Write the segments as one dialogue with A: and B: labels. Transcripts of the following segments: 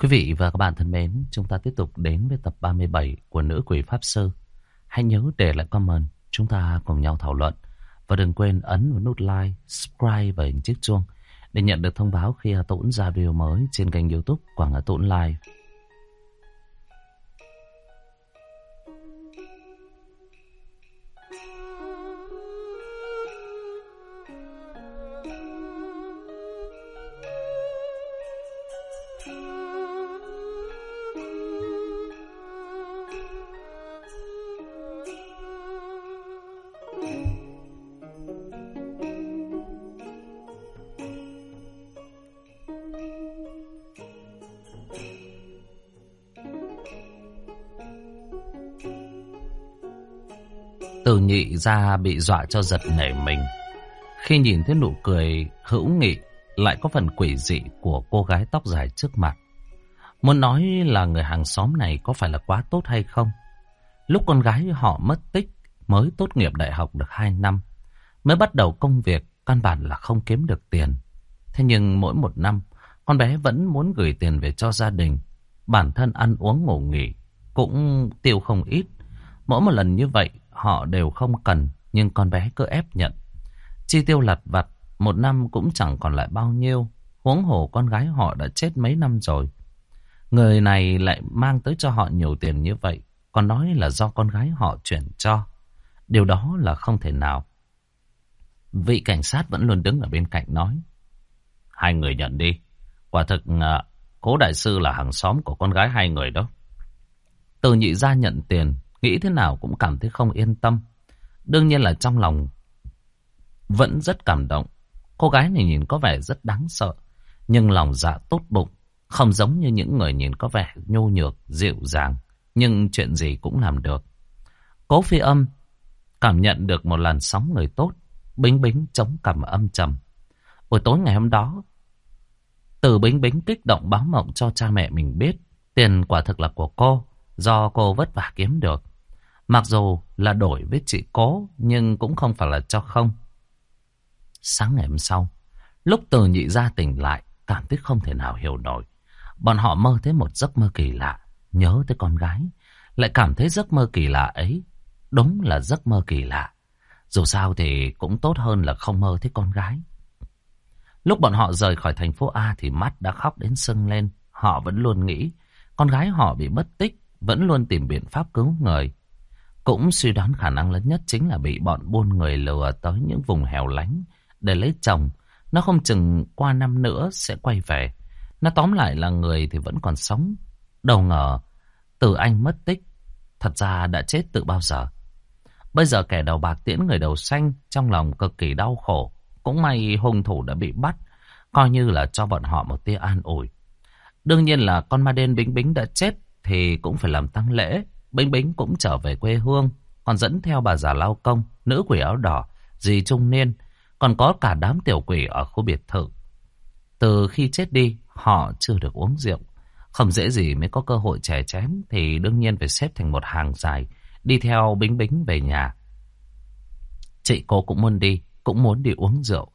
A: Quý vị và các bạn thân mến, chúng ta tiếp tục đến với tập 37 của Nữ Quỷ Pháp Sư. Hãy nhớ để lại comment, chúng ta cùng nhau thảo luận. Và đừng quên ấn vào nút like, subscribe và hình chiếc chuông để nhận được thông báo khi Hà Tũng ra video mới trên kênh youtube Quảng Hà Tũng Live. Từ nhị ra bị dọa cho giật nảy mình. Khi nhìn thấy nụ cười hữu nghị, lại có phần quỷ dị của cô gái tóc dài trước mặt. Muốn nói là người hàng xóm này có phải là quá tốt hay không? Lúc con gái họ mất tích mới tốt nghiệp đại học được 2 năm. Mới bắt đầu công việc, căn bản là không kiếm được tiền. Thế nhưng mỗi một năm, con bé vẫn muốn gửi tiền về cho gia đình. Bản thân ăn uống ngủ nghỉ cũng tiêu không ít. Mỗi một lần như vậy họ đều không cần, nhưng con bé cứ ép nhận. Chi tiêu lặt vặt, một năm cũng chẳng còn lại bao nhiêu. Huống hồ con gái họ đã chết mấy năm rồi. Người này lại mang tới cho họ nhiều tiền như vậy. Còn nói là do con gái họ chuyển cho. Điều đó là không thể nào. Vị cảnh sát vẫn luôn đứng ở bên cạnh nói. Hai người nhận đi. Quả thực à, cố đại sư là hàng xóm của con gái hai người đó. Từ nhị ra nhận tiền. Nghĩ thế nào cũng cảm thấy không yên tâm. Đương nhiên là trong lòng vẫn rất cảm động. Cô gái này nhìn có vẻ rất đáng sợ. Nhưng lòng dạ tốt bụng. Không giống như những người nhìn có vẻ nhô nhược, dịu dàng. Nhưng chuyện gì cũng làm được. Cố phi âm cảm nhận được một làn sóng người tốt. Bính bính chống cằm âm trầm. Buổi tối ngày hôm đó, từ bính bính kích động báo mộng cho cha mẹ mình biết. Tiền quả thực là của cô, do cô vất vả kiếm được. Mặc dù là đổi với chị cố, nhưng cũng không phải là cho không. Sáng ngày hôm sau, lúc từ nhị ra tỉnh lại, cảm thấy không thể nào hiểu nổi. Bọn họ mơ thấy một giấc mơ kỳ lạ, nhớ tới con gái, lại cảm thấy giấc mơ kỳ lạ ấy, đúng là giấc mơ kỳ lạ. Dù sao thì cũng tốt hơn là không mơ thấy con gái. Lúc bọn họ rời khỏi thành phố A thì mắt đã khóc đến sưng lên. Họ vẫn luôn nghĩ con gái họ bị mất tích, vẫn luôn tìm biện pháp cứu người. Cũng suy đoán khả năng lớn nhất chính là bị bọn buôn người lừa tới những vùng hẻo lánh để lấy chồng. Nó không chừng qua năm nữa sẽ quay về. Nó tóm lại là người thì vẫn còn sống. Đầu ngờ, từ anh mất tích, thật ra đã chết từ bao giờ. Bây giờ kẻ đầu bạc tiễn người đầu xanh trong lòng cực kỳ đau khổ. Cũng may hung thủ đã bị bắt, coi như là cho bọn họ một tia an ủi. Đương nhiên là con ma đen Bính Bính đã chết thì cũng phải làm tăng lễ. Bính Bính cũng trở về quê hương, còn dẫn theo bà già lao công, nữ quỷ áo đỏ, dì trung niên, còn có cả đám tiểu quỷ ở khu biệt thự. Từ khi chết đi, họ chưa được uống rượu. Không dễ gì mới có cơ hội chè chém thì đương nhiên phải xếp thành một hàng dài, đi theo Bính Bính về nhà. Chị cô cũng muốn đi, cũng muốn đi uống rượu.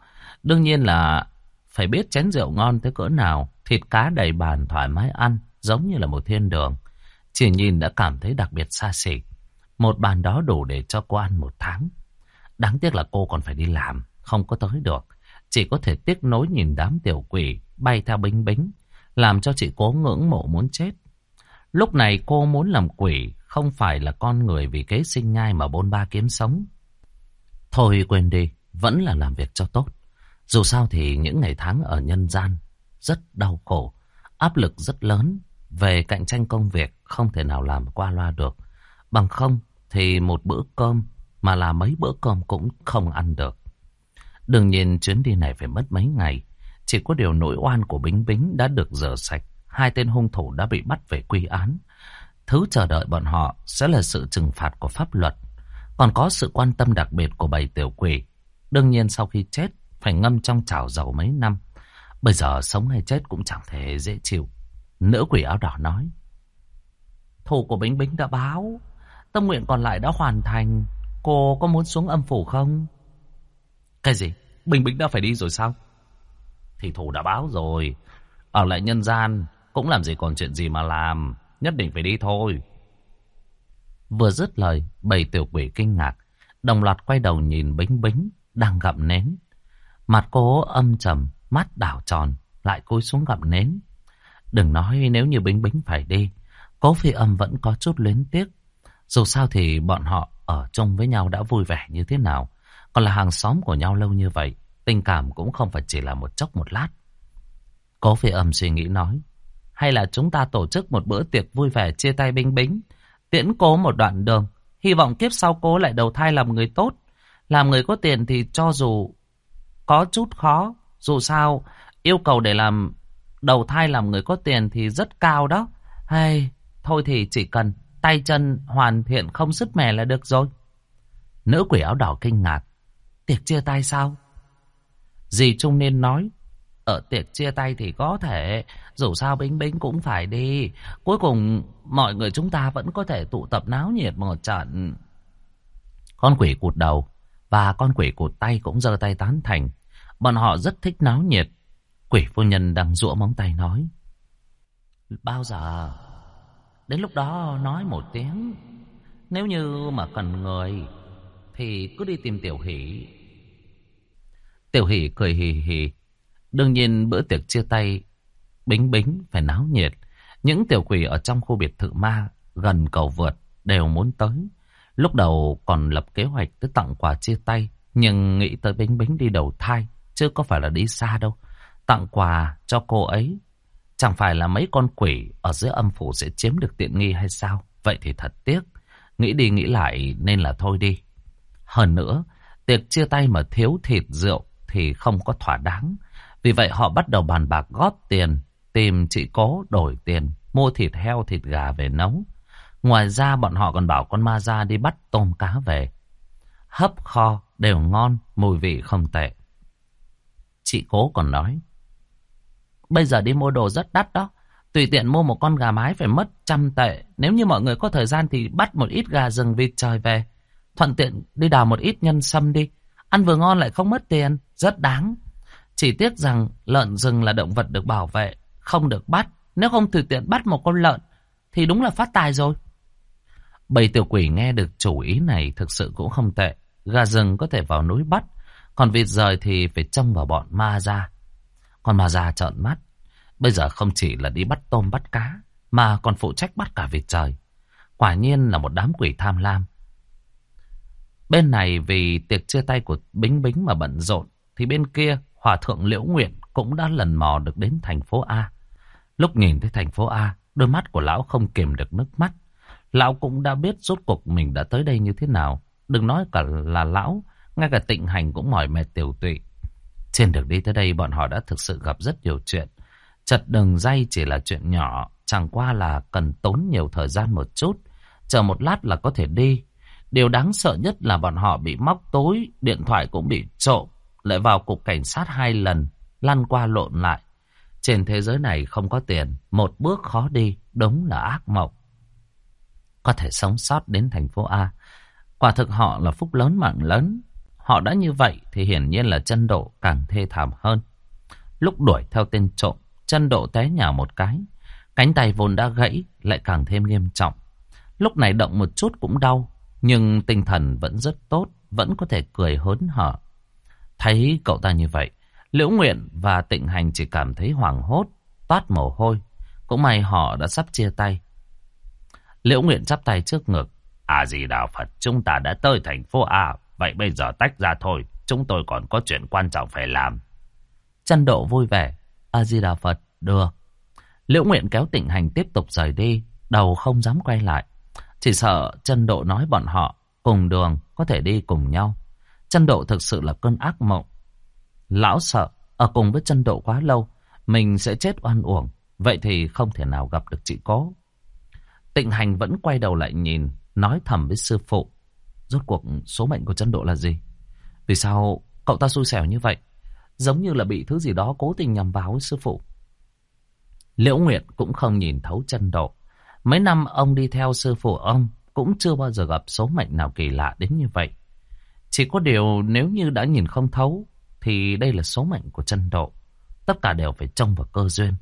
A: Đương nhiên là phải biết chén rượu ngon tới cỡ nào, thịt cá đầy bàn thoải mái ăn, giống như là một thiên đường. Chỉ nhìn đã cảm thấy đặc biệt xa xỉ. Một bàn đó đủ để cho cô ăn một tháng. Đáng tiếc là cô còn phải đi làm, không có tới được. Chỉ có thể tiếc nối nhìn đám tiểu quỷ bay theo bính bính, làm cho chị cố ngưỡng mộ muốn chết. Lúc này cô muốn làm quỷ, không phải là con người vì kế sinh nhai mà bôn ba kiếm sống. Thôi quên đi, vẫn là làm việc cho tốt. Dù sao thì những ngày tháng ở nhân gian rất đau khổ, áp lực rất lớn về cạnh tranh công việc không thể nào làm qua loa được. Bằng không thì một bữa cơm mà là mấy bữa cơm cũng không ăn được. Đương nhiên chuyến đi này phải mất mấy ngày. Chỉ có điều nỗi oan của Bính Bính đã được rửa sạch. Hai tên hung thủ đã bị bắt về quy án. Thứ chờ đợi bọn họ sẽ là sự trừng phạt của pháp luật. Còn có sự quan tâm đặc biệt của bầy tiểu quỷ. Đương nhiên sau khi chết, phải ngâm trong chảo dầu mấy năm. Bây giờ sống hay chết cũng chẳng thể dễ chịu. Nữ quỷ áo đỏ nói. Thủ của Bính Bính đã báo. Tâm nguyện còn lại đã hoàn thành. Cô có muốn xuống âm phủ không? Cái gì? Bình Bính đã phải đi rồi sao? Thì thủ đã báo rồi. Ở lại nhân gian cũng làm gì còn chuyện gì mà làm. Nhất định phải đi thôi. Vừa dứt lời, bầy tiểu quỷ kinh ngạc. Đồng loạt quay đầu nhìn bính bính, đang gặm nến. Mặt cô âm trầm, mắt đảo tròn, lại cúi xuống gặm nến. Đừng nói nếu như bính bính phải đi. Cố phi âm vẫn có chút luyến tiếc. Dù sao thì bọn họ ở chung với nhau đã vui vẻ như thế nào. Còn là hàng xóm của nhau lâu như vậy. Tình cảm cũng không phải chỉ là một chốc một lát. Cố phi âm suy nghĩ nói. Hay là chúng ta tổ chức một bữa tiệc vui vẻ chia tay bính bính. Tiễn cố một đoạn đường. Hy vọng kiếp sau cố lại đầu thai làm người tốt. Làm người có tiền thì cho dù có chút khó. Dù sao, yêu cầu để làm đầu thai làm người có tiền thì rất cao đó. Hay, thôi thì chỉ cần tay chân hoàn thiện không sứt mẻ là được rồi. Nữ quỷ áo đỏ kinh ngạc. Tiệc chia tay sao? Dì Trung Niên nói. Ở tiệc chia tay thì có thể, dù sao Bính Bính cũng phải đi. Cuối cùng mọi người chúng ta vẫn có thể tụ tập náo nhiệt một trận. Con quỷ cụt đầu và con quỷ cụt tay cũng giơ tay tán thành. Bọn họ rất thích náo nhiệt. Quỷ phu nhân đang rũa móng tay nói. Bao giờ? Đến lúc đó nói một tiếng. Nếu như mà cần người, thì cứ đi tìm Tiểu Hỷ. Tiểu Hỷ cười hì hì. Đương nhiên bữa tiệc chia tay, bính bính phải náo nhiệt. Những tiểu quỷ ở trong khu biệt thự ma gần cầu vượt đều muốn tới. Lúc đầu còn lập kế hoạch tới tặng quà chia tay. Nhưng nghĩ tới bính bính đi đầu thai. Chứ có phải là đi xa đâu. Tặng quà cho cô ấy. Chẳng phải là mấy con quỷ ở dưới âm phủ sẽ chiếm được tiện nghi hay sao? Vậy thì thật tiếc. Nghĩ đi nghĩ lại nên là thôi đi. Hơn nữa, tiệc chia tay mà thiếu thịt rượu thì không có thỏa đáng. Vì vậy họ bắt đầu bàn bạc góp tiền, tìm chị cố đổi tiền, mua thịt heo thịt gà về nấu. Ngoài ra bọn họ còn bảo con ma ra đi bắt tôm cá về. Hấp kho đều ngon, mùi vị không tệ. Chị cố còn nói. Bây giờ đi mua đồ rất đắt đó. Tùy tiện mua một con gà mái phải mất trăm tệ. Nếu như mọi người có thời gian thì bắt một ít gà rừng vịt trời về. Thuận tiện đi đào một ít nhân sâm đi. Ăn vừa ngon lại không mất tiền. Rất đáng. Chỉ tiếc rằng lợn rừng là động vật được bảo vệ. Không được bắt. Nếu không tùy tiện bắt một con lợn, thì đúng là phát tài rồi. Bầy tiểu quỷ nghe được chủ ý này thực sự cũng không tệ. Gà rừng có thể vào núi bắt. Còn vịt rời thì phải trông vào bọn ma ra. Còn mà ra trợn mắt. Bây giờ không chỉ là đi bắt tôm bắt cá. Mà còn phụ trách bắt cả vịt trời. Quả nhiên là một đám quỷ tham lam. Bên này vì tiệc chia tay của Bính Bính mà bận rộn. Thì bên kia Hòa thượng Liễu Nguyện cũng đã lần mò được đến thành phố A. Lúc nhìn thấy thành phố A, đôi mắt của lão không kiềm được nước mắt. Lão cũng đã biết rốt cuộc mình đã tới đây như thế nào. Đừng nói cả là lão, ngay cả tịnh hành cũng mỏi mệt tiểu tụy. Trên đường đi tới đây bọn họ đã thực sự gặp rất nhiều chuyện. Chật đường dây chỉ là chuyện nhỏ, chẳng qua là cần tốn nhiều thời gian một chút. Chờ một lát là có thể đi. Điều đáng sợ nhất là bọn họ bị móc tối, điện thoại cũng bị trộm, lại vào cục cảnh sát hai lần, lăn qua lộn lại. Trên thế giới này không có tiền, một bước khó đi, đúng là ác mộng. Có thể sống sót đến thành phố A. Quả thực họ là phúc lớn mạng lớn. Họ đã như vậy thì hiển nhiên là chân độ càng thê thảm hơn. Lúc đuổi theo tên trộm, chân độ té nhào một cái. Cánh tay vốn đã gãy lại càng thêm nghiêm trọng. Lúc này động một chút cũng đau, nhưng tinh thần vẫn rất tốt, vẫn có thể cười hớn hở. Thấy cậu ta như vậy, Liễu Nguyện và Tịnh Hành chỉ cảm thấy hoảng hốt, toát mồ hôi. Cũng may họ đã sắp chia tay. Liễu Nguyện chắp tay trước ngực. À gì đạo Phật, chúng ta đã tới thành phố A. Vậy bây giờ tách ra thôi, chúng tôi còn có chuyện quan trọng phải làm. Chân độ vui vẻ. A di đà Phật, được. Liễu Nguyện kéo Tịnh Hành tiếp tục rời đi, đầu không dám quay lại. Chỉ sợ chân độ nói bọn họ cùng đường có thể đi cùng nhau. Chân độ thực sự là cơn ác mộng. Lão sợ, ở cùng với chân độ quá lâu, mình sẽ chết oan uổng. Vậy thì không thể nào gặp được chị cố. Tịnh hành vẫn quay đầu lại nhìn, nói thầm với sư phụ. Rốt cuộc số mệnh của chân độ là gì? Vì sao cậu ta xui xẻo như vậy? Giống như là bị thứ gì đó cố tình nhằm vào với sư phụ. Liễu Nguyệt cũng không nhìn thấu chân độ. Mấy năm ông đi theo sư phụ ông cũng chưa bao giờ gặp số mệnh nào kỳ lạ đến như vậy. Chỉ có điều nếu như đã nhìn không thấu thì đây là số mệnh của chân độ. Tất cả đều phải trông vào cơ duyên.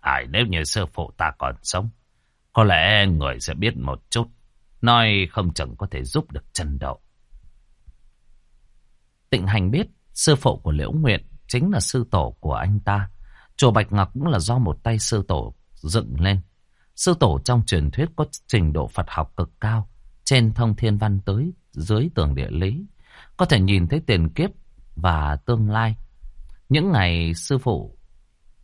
A: Ai nếu như sư phụ ta còn sống, có lẽ người sẽ biết một chút. Nói không chừng có thể giúp được chân Đậu. Tịnh hành biết sư phụ của Liễu Nguyện chính là sư tổ của anh ta. Chùa Bạch Ngọc cũng là do một tay sư tổ dựng lên. Sư tổ trong truyền thuyết có trình độ Phật học cực cao, trên thông thiên văn tới dưới tường địa lý, có thể nhìn thấy tiền kiếp và tương lai. Những ngày sư phụ,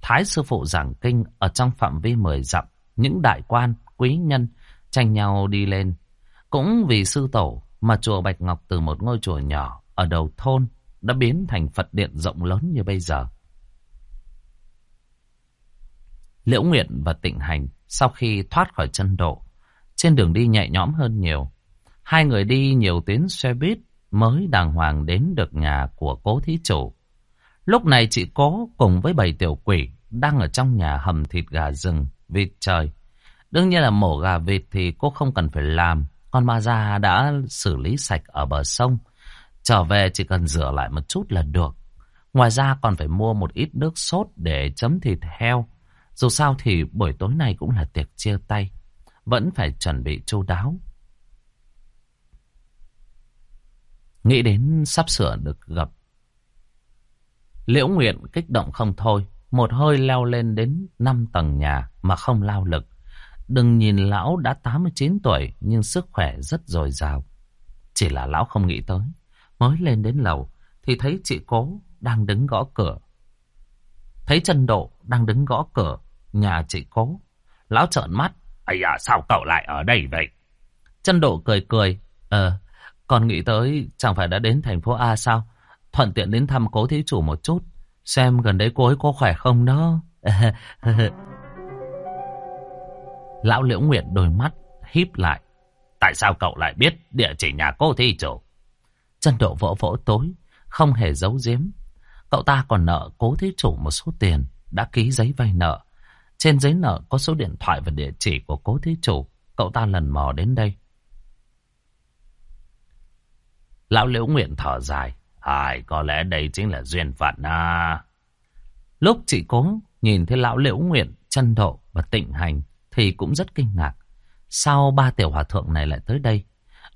A: Thái sư phụ giảng kinh ở trong phạm vi mười dặm, những đại quan, quý nhân tranh nhau đi lên. Cũng vì sư tổ mà chùa Bạch Ngọc từ một ngôi chùa nhỏ ở đầu thôn đã biến thành Phật điện rộng lớn như bây giờ. Liễu Nguyện và Tịnh Hành sau khi thoát khỏi chân độ, trên đường đi nhẹ nhõm hơn nhiều. Hai người đi nhiều tuyến xe buýt mới đàng hoàng đến được nhà của cố thí chủ. Lúc này chị cố cùng với bầy tiểu quỷ đang ở trong nhà hầm thịt gà rừng, vịt trời. Đương nhiên là mổ gà vịt thì cô không cần phải làm. Con ma già đã xử lý sạch ở bờ sông. Trở về chỉ cần rửa lại một chút là được. Ngoài ra còn phải mua một ít nước sốt để chấm thịt heo. Dù sao thì buổi tối nay cũng là tiệc chia tay. Vẫn phải chuẩn bị chu đáo. Nghĩ đến sắp sửa được gặp. Liễu Nguyện kích động không thôi. Một hơi leo lên đến 5 tầng nhà mà không lao lực. Đừng nhìn lão đã 89 tuổi nhưng sức khỏe rất dồi dào. Chỉ là lão không nghĩ tới. Mới lên đến lầu thì thấy chị cố đang đứng gõ cửa. Thấy chân độ đang đứng gõ cửa nhà chị cố. Lão trợn mắt. Ây à sao cậu lại ở đây vậy? Chân độ cười cười. Ờ, còn nghĩ tới chẳng phải đã đến thành phố A sao? Thuận tiện đến thăm cố thí chủ một chút. Xem gần đấy cô ấy có khỏe không đó. Lão Liễu Nguyệt đôi mắt híp lại. Tại sao cậu lại biết địa chỉ nhà cô thi chủ? Chân độ vỗ vỗ tối, không hề giấu giếm. Cậu ta còn nợ cố thí chủ một số tiền, đã ký giấy vay nợ. Trên giấy nợ có số điện thoại và địa chỉ của cố thí chủ. Cậu ta lần mò đến đây. Lão Liễu Nguyện thở dài. Ai, có lẽ đây chính là duyên phận à. Lúc chị cố nhìn thấy lão Liễu Nguyện, chân độ và tịnh hành thì cũng rất kinh ngạc. Sao ba tiểu hòa thượng này lại tới đây?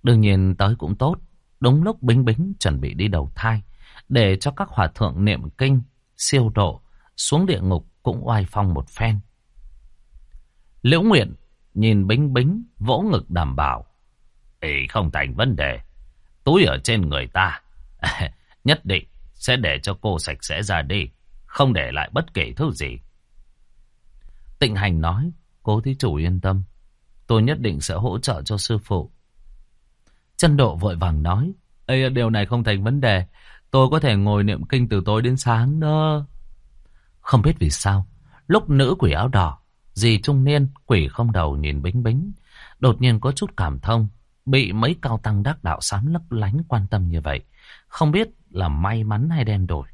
A: Đương nhiên tới cũng tốt. Đúng lúc Bính Bính chuẩn bị đi đầu thai. Để cho các hòa thượng niệm kinh, siêu độ, xuống địa ngục cũng oai phong một phen. Liễu Nguyện nhìn Bính Bính vỗ ngực đảm bảo. Ê, không thành vấn đề. Túi ở trên người ta. Nhất định sẽ để cho cô sạch sẽ ra đi. Không để lại bất kể thứ gì. Tịnh Hành nói. Cố thí chủ yên tâm. Tôi nhất định sẽ hỗ trợ cho sư phụ. Chân độ vội vàng nói. Ê, điều này không thành vấn đề. Tôi có thể ngồi niệm kinh từ tối đến sáng đó. Không biết vì sao. Lúc nữ quỷ áo đỏ, dì trung niên, quỷ không đầu nhìn bính bính. Đột nhiên có chút cảm thông. Bị mấy cao tăng đắc đạo sám lấp lánh quan tâm như vậy. Không biết là may mắn hay đen đổi.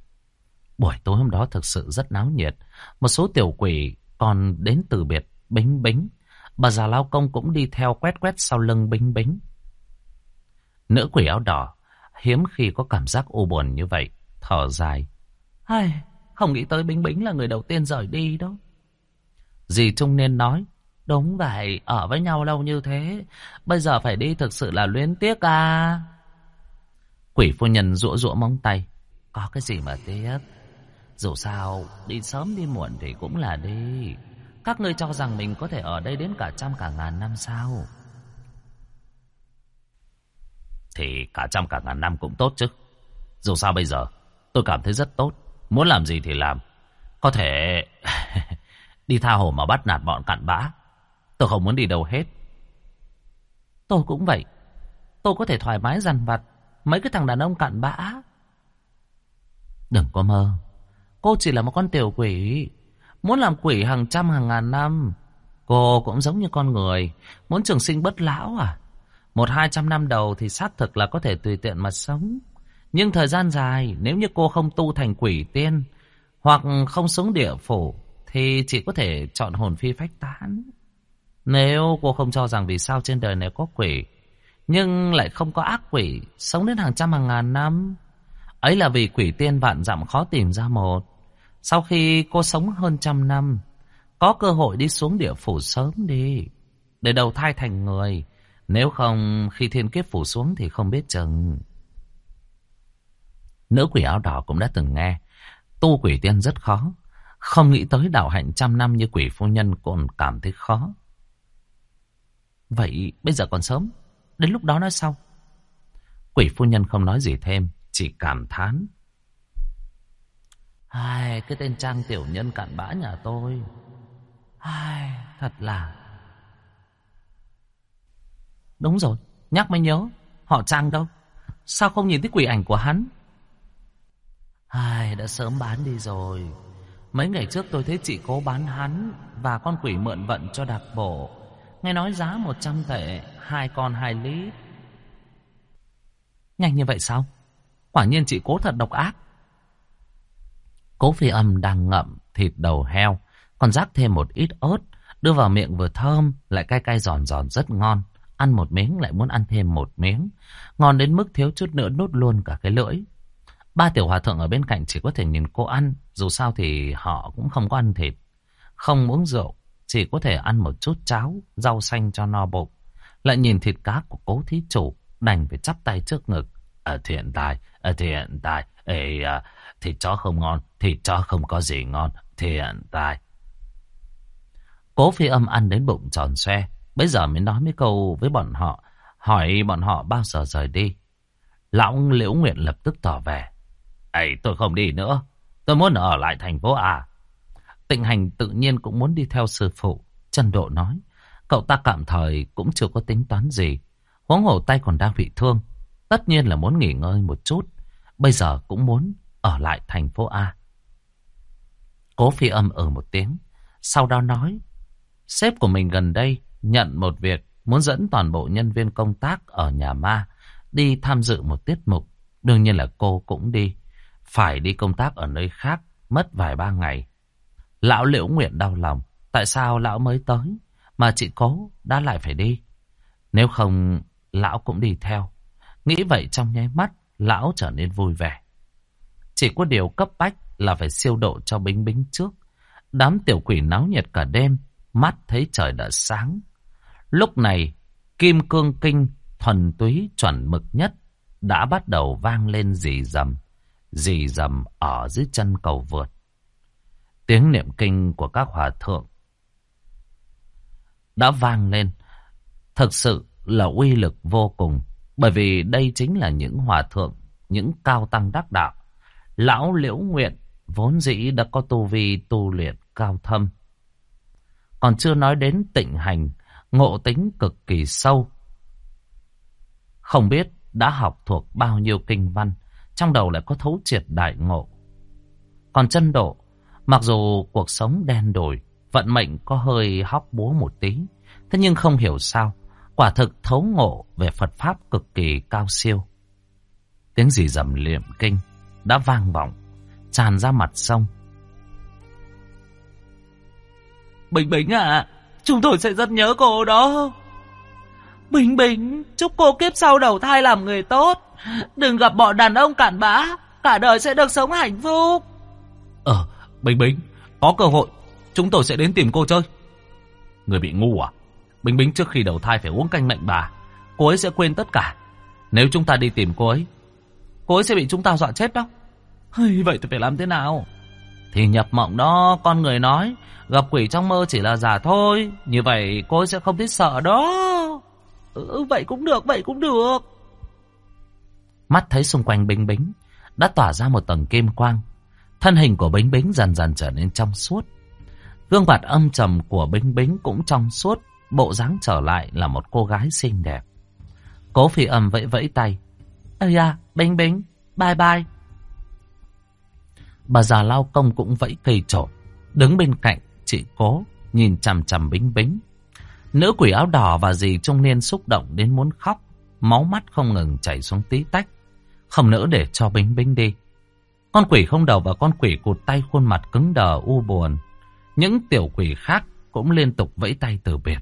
A: Buổi tối hôm đó thực sự rất náo nhiệt. Một số tiểu quỷ còn đến từ biệt Bính bính. Bà già lao công cũng đi theo quét quét sau lưng bính bính. Nữ quỷ áo đỏ hiếm khi có cảm giác u buồn như vậy. Thở dài. Ai, không nghĩ tới bính bính là người đầu tiên rời đi đó. Dì trung niên nói. Đúng vậy, ở với nhau lâu như thế. Bây giờ phải đi thực sự là luyến tiếc à. Quỷ phu nhân rũa rũa móng tay. Có cái gì mà tiếc. Dù sao, đi sớm đi muộn thì cũng là đi. Các ngươi cho rằng mình có thể ở đây đến cả trăm cả ngàn năm sao? Thì cả trăm cả ngàn năm cũng tốt chứ. Dù sao bây giờ, tôi cảm thấy rất tốt. Muốn làm gì thì làm. Có thể đi tha hồ mà bắt nạt bọn cặn bã. Tôi không muốn đi đâu hết. Tôi cũng vậy. Tôi có thể thoải mái dằn vặt mấy cái thằng đàn ông cặn bã. Đừng có mơ. Cô chỉ là một con tiểu quỷ. Muốn làm quỷ hàng trăm hàng ngàn năm. Cô cũng giống như con người. Muốn trường sinh bất lão à? Một hai trăm năm đầu thì xác thực là có thể tùy tiện mà sống. Nhưng thời gian dài, nếu như cô không tu thành quỷ tiên, hoặc không xuống địa phủ, thì chỉ có thể chọn hồn phi phách tán. Nếu cô không cho rằng vì sao trên đời này có quỷ, nhưng lại không có ác quỷ, sống đến hàng trăm hàng ngàn năm, ấy là vì quỷ tiên vạn dặm khó tìm ra một. Sau khi cô sống hơn trăm năm, Có cơ hội đi xuống địa phủ sớm đi. Để đầu thai thành người. Nếu không khi thiên kiếp phủ xuống thì không biết chừng. Nữ quỷ áo đỏ cũng đã từng nghe. Tu quỷ tiên rất khó. Không nghĩ tới đạo hạnh trăm năm như quỷ phu nhân còn cảm thấy khó. Vậy bây giờ còn sớm. Đến lúc đó nói sau. Quỷ phu nhân không nói gì thêm. Chỉ cảm thán. Ai, cái tên trang tiểu nhân cặn bã nhà tôi. Ai, thật là... Đúng rồi, nhắc mới nhớ. Họ trang đâu? Sao không nhìn thấy quỷ ảnh của hắn? Ai, đã sớm bán đi rồi. Mấy ngày trước tôi thấy chị cố bán hắn và con quỷ mượn vận cho đặc bổ Nghe nói giá 100 tệ, hai con hai lít. Nhanh như vậy sao? Quả nhiên chị cố thật độc ác. Cố phi âm đang ngậm thịt đầu heo, còn rắc thêm một ít ớt, đưa vào miệng vừa thơm, lại cay cay giòn giòn rất ngon. Ăn một miếng lại muốn ăn thêm một miếng. Ngon đến mức thiếu chút nữa nốt luôn cả cái lưỡi. Ba tiểu hòa thượng ở bên cạnh chỉ có thể nhìn cô ăn, dù sao thì họ cũng không có ăn thịt. Không uống rượu, chỉ có thể ăn một chút cháo, rau xanh cho no bụng. Lại nhìn thịt cá của cố thí chủ, đành phải chắp tay trước ngực. Ở thiện tài, ở thiện tài, ê, à, thịt chó không ngon, thịt chó không có gì ngon, thiện tài. Cố phi âm ăn đến bụng tròn xoe, bây giờ mới nói mấy câu với bọn họ, hỏi bọn họ bao giờ rời đi. Lão Liễu Nguyện lập tức tỏ vẻ. ấy tôi không đi nữa. Tôi muốn ở lại thành phố à? Tịnh hành tự nhiên cũng muốn đi theo sư phụ. Trần Độ nói. Cậu ta cảm thời cũng chưa có tính toán gì. Huống hồ tay còn đang bị thương. Tất nhiên là muốn nghỉ ngơi một chút. Bây giờ cũng muốn ở lại thành phố A. Cố phi âm ở một tiếng. Sau đó nói. Sếp của mình gần đây nhận một việc muốn dẫn toàn bộ nhân viên công tác ở nhà ma đi tham dự một tiết mục. Đương nhiên là cô cũng đi. Phải đi công tác ở nơi khác, mất vài ba ngày. Lão liễu nguyện đau lòng. Tại sao lão mới tới, mà chị cố đã lại phải đi? Nếu không, lão cũng đi theo. Nghĩ vậy trong nháy mắt, lão trở nên vui vẻ. Chỉ có điều cấp bách là phải siêu độ cho Bính Bính trước. Đám tiểu quỷ náo nhiệt cả đêm, mắt thấy trời đã sáng. Lúc này, kim cương kinh thuần túy chuẩn mực nhất đã bắt đầu vang lên rì rầm, rì rầm ở dưới chân cầu vượt. Tiếng niệm kinh của các hòa thượng đã vang lên. Thực sự là uy lực vô cùng, bởi vì đây chính là những hòa thượng, những cao tăng đắc đạo. Lão Liễu Nguyện vốn dĩ đã có tu vi tu luyện cao thâm. Còn chưa nói đến tịnh hành, ngộ tính cực kỳ sâu. Không biết đã học thuộc bao nhiêu kinh văn, trong đầu lại có thấu triệt đại ngộ. Còn chân độ, mặc dù cuộc sống đen đổi, vận mệnh có hơi hóc búa một tí, thế nhưng không hiểu sao, quả thực thấu ngộ về Phật Pháp cực kỳ cao siêu. Tiếng gì dầm liệm kinh đã vang vọng, tràn ra mặt sông. Bình Bình à, chúng tôi sẽ rất nhớ cô đó. Bình Bình, chúc cô kiếp sau đầu thai làm người tốt. Đừng gặp bọn đàn ông cản bã, cả đời sẽ được sống hạnh phúc. Ờ, Bình Bình, có cơ hội, chúng tôi sẽ đến tìm cô chơi. Người bị ngu à? Bình Bình trước khi đầu thai phải uống canh mệnh bà. Cô ấy sẽ quên tất cả. Nếu chúng ta đi tìm cô ấy, cô ấy sẽ bị chúng ta dọa chết đó. Hey, vậy thì phải làm thế nào? Thì nhập mộng đó, con người nói, gặp quỷ trong mơ chỉ là giả thôi. Như vậy cô ấy sẽ không biết sợ đó. Ừ, vậy cũng được, vậy cũng được. Mắt thấy xung quanh Bính Bính đã tỏa ra một tầng kim quang. Thân hình của Bính Bính dần dần trở nên trong suốt. Gương mặt âm trầm của Bính Bính cũng trong suốt, bộ dáng trở lại là một cô gái xinh đẹp. Cố phi âm vẫy vẫy tay. Ây à, Bính Bính, bye bye. Bà già lao công cũng vẫy cây trộn, đứng bên cạnh chị cố, nhìn chằm chằm Bính Bính. Nữ quỷ áo đỏ và dì trung niên xúc động đến muốn khóc, máu mắt không ngừng chảy xuống tí tách, không nỡ để cho Bính Bính đi. Con quỷ không đầu và con quỷ cụt tay khuôn mặt cứng đờ u buồn. Những tiểu quỷ khác cũng liên tục vẫy tay từ biệt.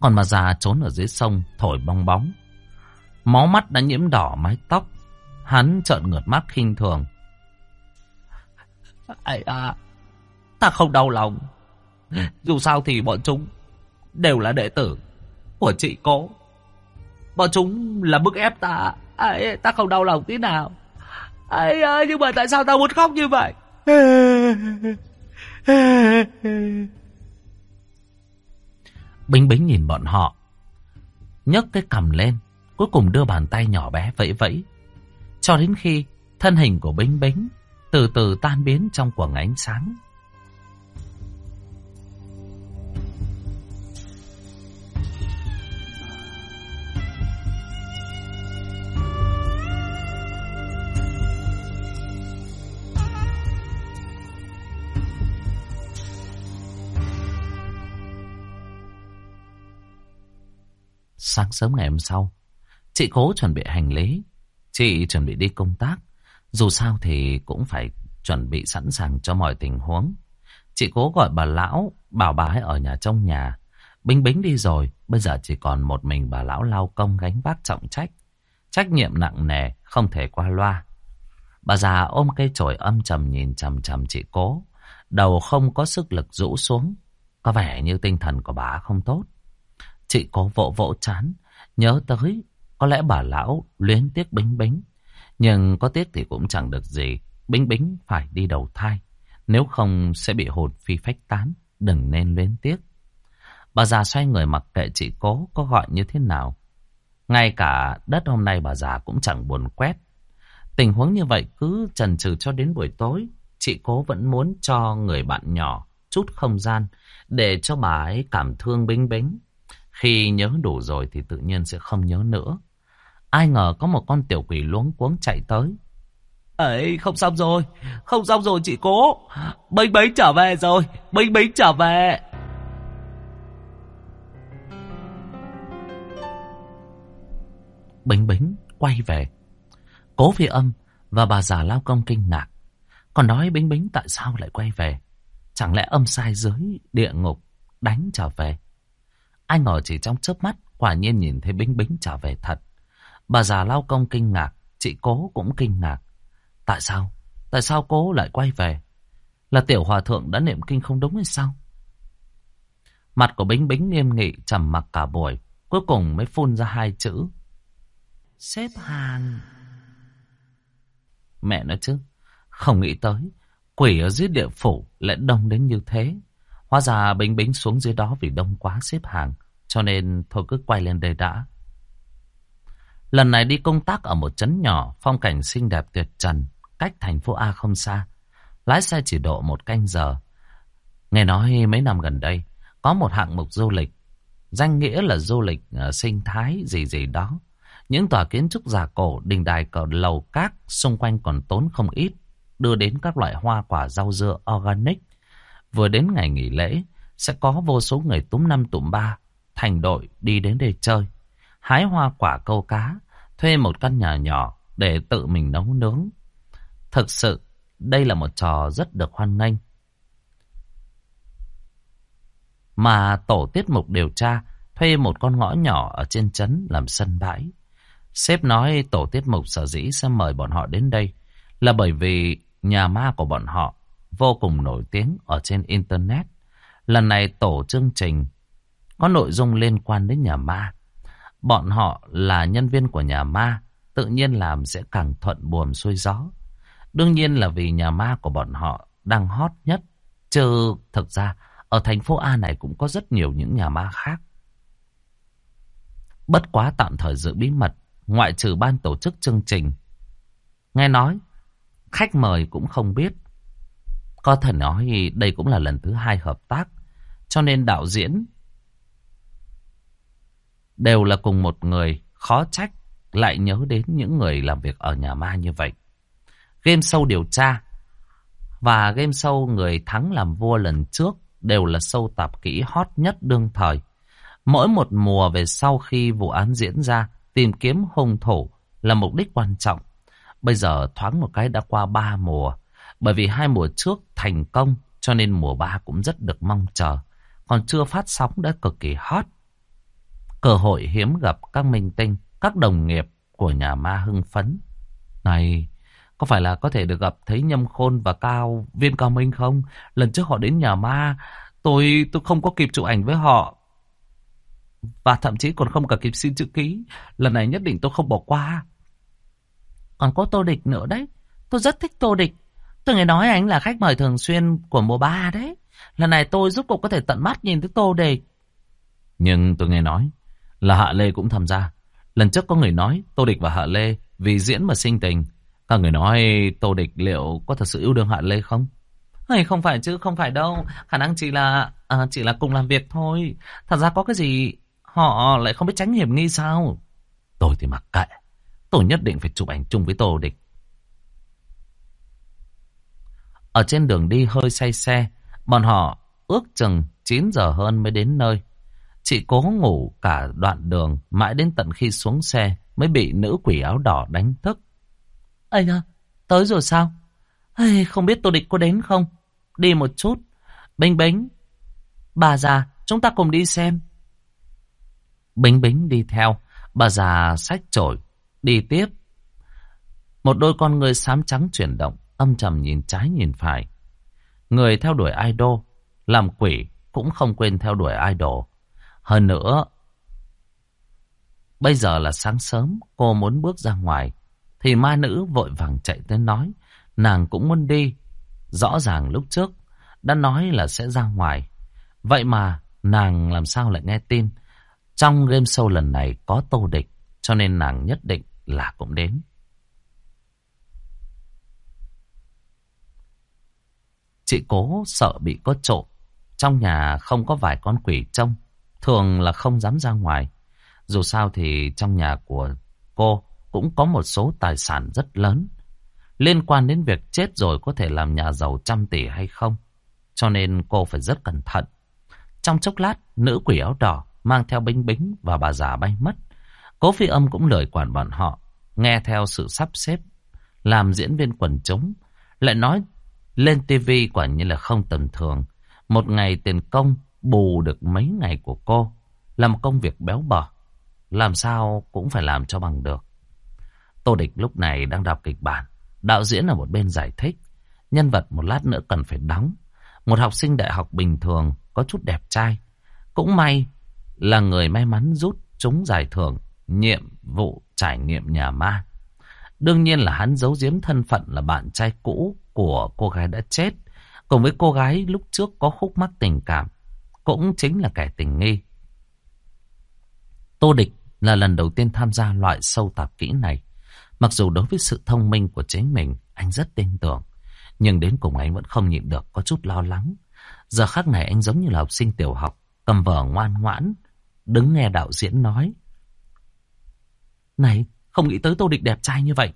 A: Còn bà già trốn ở dưới sông thổi bong bóng. Máu mắt đã nhiễm đỏ mái tóc. Hắn trợn ngược mắt khinh thường. Ây à, ta không đau lòng. Dù sao thì bọn chúng đều là đệ tử của chị cố. Bọn chúng là bức ép ta. À, ta không đau lòng tí nào. À, nhưng mà tại sao ta muốn khóc như vậy? Bính bính nhìn bọn họ. nhấc cái cầm lên. Cuối cùng đưa bàn tay nhỏ bé vẫy vẫy. Cho đến khi thân hình của Bính bính từ từ tan biến trong quầng ánh sáng. Sáng sớm ngày hôm sau, chị cố chuẩn bị hành lý. Chị chuẩn bị đi công tác. Dù sao thì cũng phải chuẩn bị sẵn sàng cho mọi tình huống. Chị cố gọi bà lão, bảo bà hãy ở nhà trong nhà. Bính bính đi rồi, bây giờ chỉ còn một mình bà lão lao công gánh vác trọng trách. Trách nhiệm nặng nề, không thể qua loa. Bà già ôm cây chổi âm trầm nhìn chầm chầm chị cố. Đầu không có sức lực rũ xuống. Có vẻ như tinh thần của bà không tốt. Chị cố vỗ vỗ chán, nhớ tới, có lẽ bà lão luyến tiếc bính bính. Nhưng có tiếc thì cũng chẳng được gì, bính bính phải đi đầu thai. Nếu không sẽ bị hồn phi phách tán, đừng nên luyến tiếc. Bà già xoay người mặc kệ chị cố có gọi như thế nào. Ngay cả đất hôm nay bà già cũng chẳng buồn quét. Tình huống như vậy cứ trần trừ cho đến buổi tối. Chị cố vẫn muốn cho người bạn nhỏ chút không gian để cho bà ấy cảm thương bính bính. Khi nhớ đủ rồi thì tự nhiên sẽ không nhớ nữa. Ai ngờ có một con tiểu quỷ luống cuống chạy tới. Ấy, không xong rồi, không xong rồi chị cố. Bênh bênh trở về rồi, bênh bênh trở về. Bính bính quay về. Cố phi âm và bà già lao công kinh ngạc. Còn nói bính bính tại sao lại quay về? Chẳng lẽ âm sai dưới địa ngục đánh trở về? Ai ngờ chỉ trong chớp mắt, quả nhiên nhìn thấy Bính Bính trở về thật. Bà già lao công kinh ngạc, chị cố cũng kinh ngạc. Tại sao? Tại sao cố lại quay về? Là tiểu hòa thượng đã niệm kinh không đúng hay sao? Mặt của Bính Bính nghiêm nghị, trầm mặc cả buổi, cuối cùng mới phun ra hai chữ. Xếp hàng. Mẹ nói chứ, không nghĩ tới, quỷ ở dưới địa phủ lại đông đến như thế. Hóa ra Bính Bính xuống dưới đó vì đông quá xếp hàng. Cho nên thôi cứ quay lên đây đã. Lần này đi công tác ở một trấn nhỏ, phong cảnh xinh đẹp tuyệt trần, cách thành phố A không xa. Lái xe chỉ độ một canh giờ. Nghe nói mấy năm gần đây, có một hạng mục du lịch, danh nghĩa là du lịch uh, sinh thái gì gì đó. Những tòa kiến trúc giả cổ, đình đài cờ lầu cát, xung quanh còn tốn không ít, đưa đến các loại hoa quả rau dưa organic. Vừa đến ngày nghỉ lễ, sẽ có vô số người túm năm tụm ba thành đội đi đến đây chơi. Hái hoa quả câu cá, thuê một căn nhà nhỏ để tự mình nấu nướng. Thực sự, đây là một trò rất được hoan nghênh. Mà tổ tiết mục điều tra thuê một con ngõ nhỏ ở trên trấn làm sân bãi. Sếp nói tổ tiết mục sở dĩ sẽ mời bọn họ đến đây là bởi vì nhà ma của bọn họ vô cùng nổi tiếng ở trên Internet. Lần này tổ chương trình có nội dung liên quan đến nhà ma. Bọn họ là nhân viên của nhà ma, tự nhiên làm sẽ càng thuận buồm xuôi gió. Đương nhiên là vì nhà ma của bọn họ đang hot nhất. Chứ thực ra ở thành phố A này cũng có rất nhiều những nhà ma khác. Bất quá tạm thời giữ bí mật, ngoại trừ ban tổ chức chương trình. Nghe nói, khách mời cũng không biết. Có thể nói đây cũng là lần thứ hai hợp tác. Cho nên đạo diễn đều là cùng một người, khó trách lại nhớ đến những người làm việc ở nhà ma như vậy. Game show điều tra và game show người thắng làm vua lần trước đều là sâu tạp kỹ hot nhất đương thời. Mỗi một mùa về sau khi vụ án diễn ra, tìm kiếm hung thủ là mục đích quan trọng. Bây giờ thoáng một cái đã qua ba mùa, bởi vì hai mùa trước thành công cho nên mùa ba cũng rất được mong chờ. Còn chưa phát sóng đã cực kỳ hot. Cơ hội hiếm gặp các minh tinh, các đồng nghiệp của nhà ma hưng phấn. Này, có phải là có thể được gặp thấy Nhâm Khôn và Cao, viên Cao Minh không? Lần trước họ đến nhà ma, Tôi tôi không có kịp chụp ảnh với họ. Và thậm chí còn không cả kịp xin chữ ký. Lần này nhất định tôi không bỏ qua. Còn có Tô Địch nữa đấy. Tôi rất thích Tô Địch. Tôi nghe nói anh là khách mời thường xuyên của mùa ba đấy. Lần này tôi giúp cậu có thể tận mắt nhìn thấy Tô Địch. Nhưng tôi nghe nói là Hạ Lê cũng tham gia. Lần trước có người nói Tô Địch và Hạ Lê vì diễn mà sinh tình. Các người nói Tô Địch liệu có thật sự yêu đương Hạ Lê không? Hay không phải chứ, không phải đâu. Khả năng chỉ là à, chỉ là cùng làm việc thôi. Thật ra có cái gì họ lại không biết tránh hiểm nghi sao? Tôi thì mặc kệ. Tôi nhất định phải chụp ảnh chung với Tô Địch. Ở trên đường đi hơi say xe, bọn họ ước chừng 9 giờ hơn mới đến nơi. Chị cố ngủ cả đoạn đường, mãi đến tận khi xuống xe mới bị nữ quỷ áo đỏ đánh thức. Ây à, tới rồi sao? Ây, không biết Tô Địch có đến không? Đi một chút. Bính bính. Bà già, chúng ta cùng đi xem. Bính bính đi theo. Bà già xách trội. Đi tiếp. Một đôi con người xám trắng chuyển động. Âm trầm nhìn trái nhìn phải. Người theo đuổi idol. Làm quỷ cũng không quên theo đuổi idol. Hơn nữa. Bây giờ là sáng sớm. Cô muốn bước ra ngoài. Thì ma nữ vội vàng chạy tới nói. Nàng cũng muốn đi. Rõ ràng lúc trước đã nói là sẽ ra ngoài. Vậy mà nàng làm sao lại nghe tin. Trong game show lần này có tô địch. Cho nên nàng nhất định là cũng đến. Chị cố sợ bị có trộm. Trong nhà không có vài con quỷ trông. Thường là không dám ra ngoài. Dù sao thì trong nhà của cô cũng có một số tài sản rất lớn liên quan đến việc chết rồi có thể làm nhà giàu trăm tỷ hay không. Cho nên cô phải rất cẩn thận. Trong chốc lát, nữ quỷ áo đỏ mang theo bính bính và bà già bay mất. Cố phi âm cũng lời quản bọn họ, nghe theo sự sắp xếp, làm diễn viên quần chúng. Lại nói lên tivi quả như là không tầm thường. Một ngày tiền công bù được mấy ngày của cô. Là một công việc béo bở. Làm sao cũng phải làm cho bằng được. Tô Địch lúc này đang đọc kịch bản. Đạo diễn ở một bên giải thích. Nhân vật một lát nữa cần phải đóng. Một học sinh đại học bình thường có chút đẹp trai. Cũng may là người may mắn rút chúng giải thưởng nhiệm vụ trải nghiệm nhà ma. Đương nhiên là hắn giấu giếm thân phận là bạn trai cũ của cô gái đã chết. Cùng với cô gái lúc trước có khúc mắc tình cảm. Cũng chính là kẻ tình nghi. Tô Địch là lần đầu tiên tham gia loại sâu tạp kỹ này. Mặc dù đối với sự thông minh của chính mình, anh rất tin tưởng. Nhưng đến cùng anh vẫn không nhịn được, có chút lo lắng. Giờ khác này anh giống như là học sinh tiểu học, cầm vở ngoan ngoãn, đứng nghe đạo diễn nói. Này, không nghĩ tới Tô Địch đẹp trai như vậy.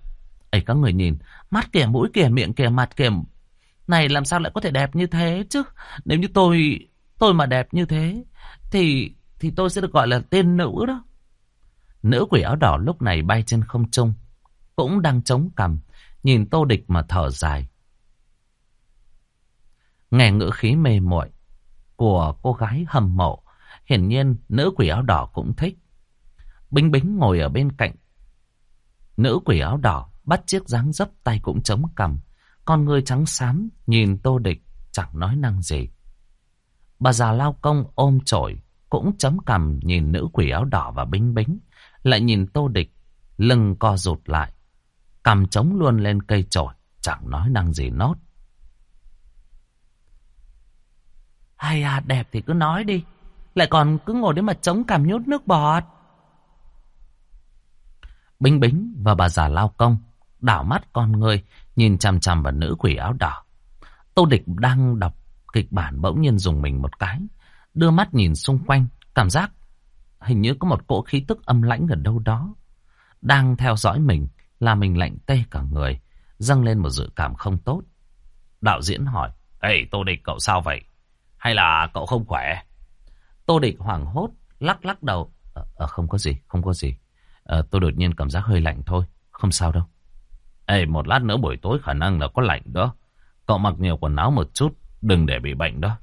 A: ấy các người nhìn, mắt kìa, mũi kìa, miệng kìa, mặt kìa. Này làm sao lại có thể đẹp như thế chứ? Nếu như tôi, tôi mà đẹp như thế, thì thì tôi sẽ được gọi là tên nữ đó. Nữ quỷ áo đỏ lúc này bay trên không trung, cũng đang chống cằm, nhìn tô địch mà thở dài. Nghe ngữ khí mê muội của cô gái hầm mộ, hiển nhiên nữ quỷ áo đỏ cũng thích. Bính bính ngồi ở bên cạnh. Nữ quỷ áo đỏ bắt chiếc dáng dấp tay cũng chống cằm, con người trắng xám nhìn tô địch chẳng nói năng gì. Bà già lao công ôm chổi cũng chấm cằm nhìn nữ quỷ áo đỏ và bính bính, lại nhìn tô địch, lưng co rụt lại cầm trống luôn lên cây chổi chẳng nói năng gì nốt. Hay à, đẹp thì cứ nói đi, lại còn cứ ngồi đến mà chống cằm nhốt nước bọt. Bính bính và bà già lao công, đảo mắt con người, nhìn chằm chằm vào nữ quỷ áo đỏ. Tô địch đang đọc kịch bản bỗng nhiên dùng mình một cái, đưa mắt nhìn xung quanh, cảm giác hình như có một cỗ khí tức âm lãnh ở đâu đó, đang theo dõi mình là mình lạnh tê cả người, dâng lên một dự cảm không tốt. Đạo diễn hỏi, Ê Tô Địch cậu sao vậy? Hay là cậu không khỏe? Tô Địch hoảng hốt, lắc lắc đầu. Ờ, à, không có gì, không có gì. À, tôi đột nhiên cảm giác hơi lạnh thôi, không sao đâu. Ê, một lát nữa buổi tối khả năng là có lạnh đó. Cậu mặc nhiều quần áo một chút, đừng để bị bệnh đó.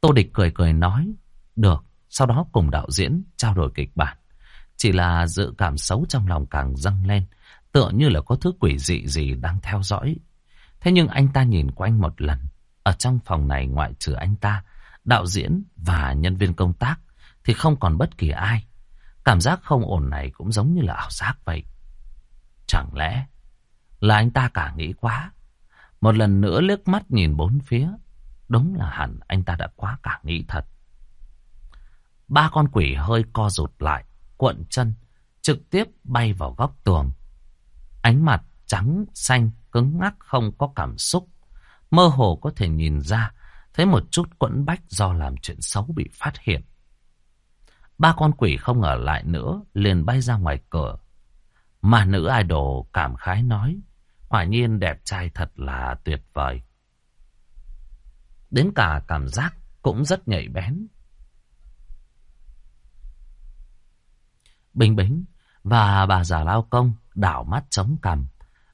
A: Tô Địch cười cười nói, được, sau đó cùng đạo diễn trao đổi kịch bản. Chỉ là dự cảm xấu trong lòng càng dâng lên. Tựa như là có thứ quỷ dị gì đang theo dõi. Thế nhưng anh ta nhìn quanh một lần. Ở trong phòng này ngoại trừ anh ta, đạo diễn và nhân viên công tác thì không còn bất kỳ ai. Cảm giác không ổn này cũng giống như là ảo giác vậy. Chẳng lẽ là anh ta cả nghĩ quá. Một lần nữa liếc mắt nhìn bốn phía. Đúng là hẳn anh ta đã quá cả nghĩ thật. Ba con quỷ hơi co rụt lại, cuộn chân, trực tiếp bay vào góc tường. Ánh mặt trắng, xanh, cứng ngắc không có cảm xúc. Mơ hồ có thể nhìn ra, thấy một chút quẫn bách do làm chuyện xấu bị phát hiện. Ba con quỷ không ở lại nữa, liền bay ra ngoài cửa. Mà nữ idol cảm khái nói, quả nhiên đẹp trai thật là tuyệt vời. Đến cả cảm giác cũng rất nhạy bén. Bình Bính và bà già lao công đảo mắt chống cằm,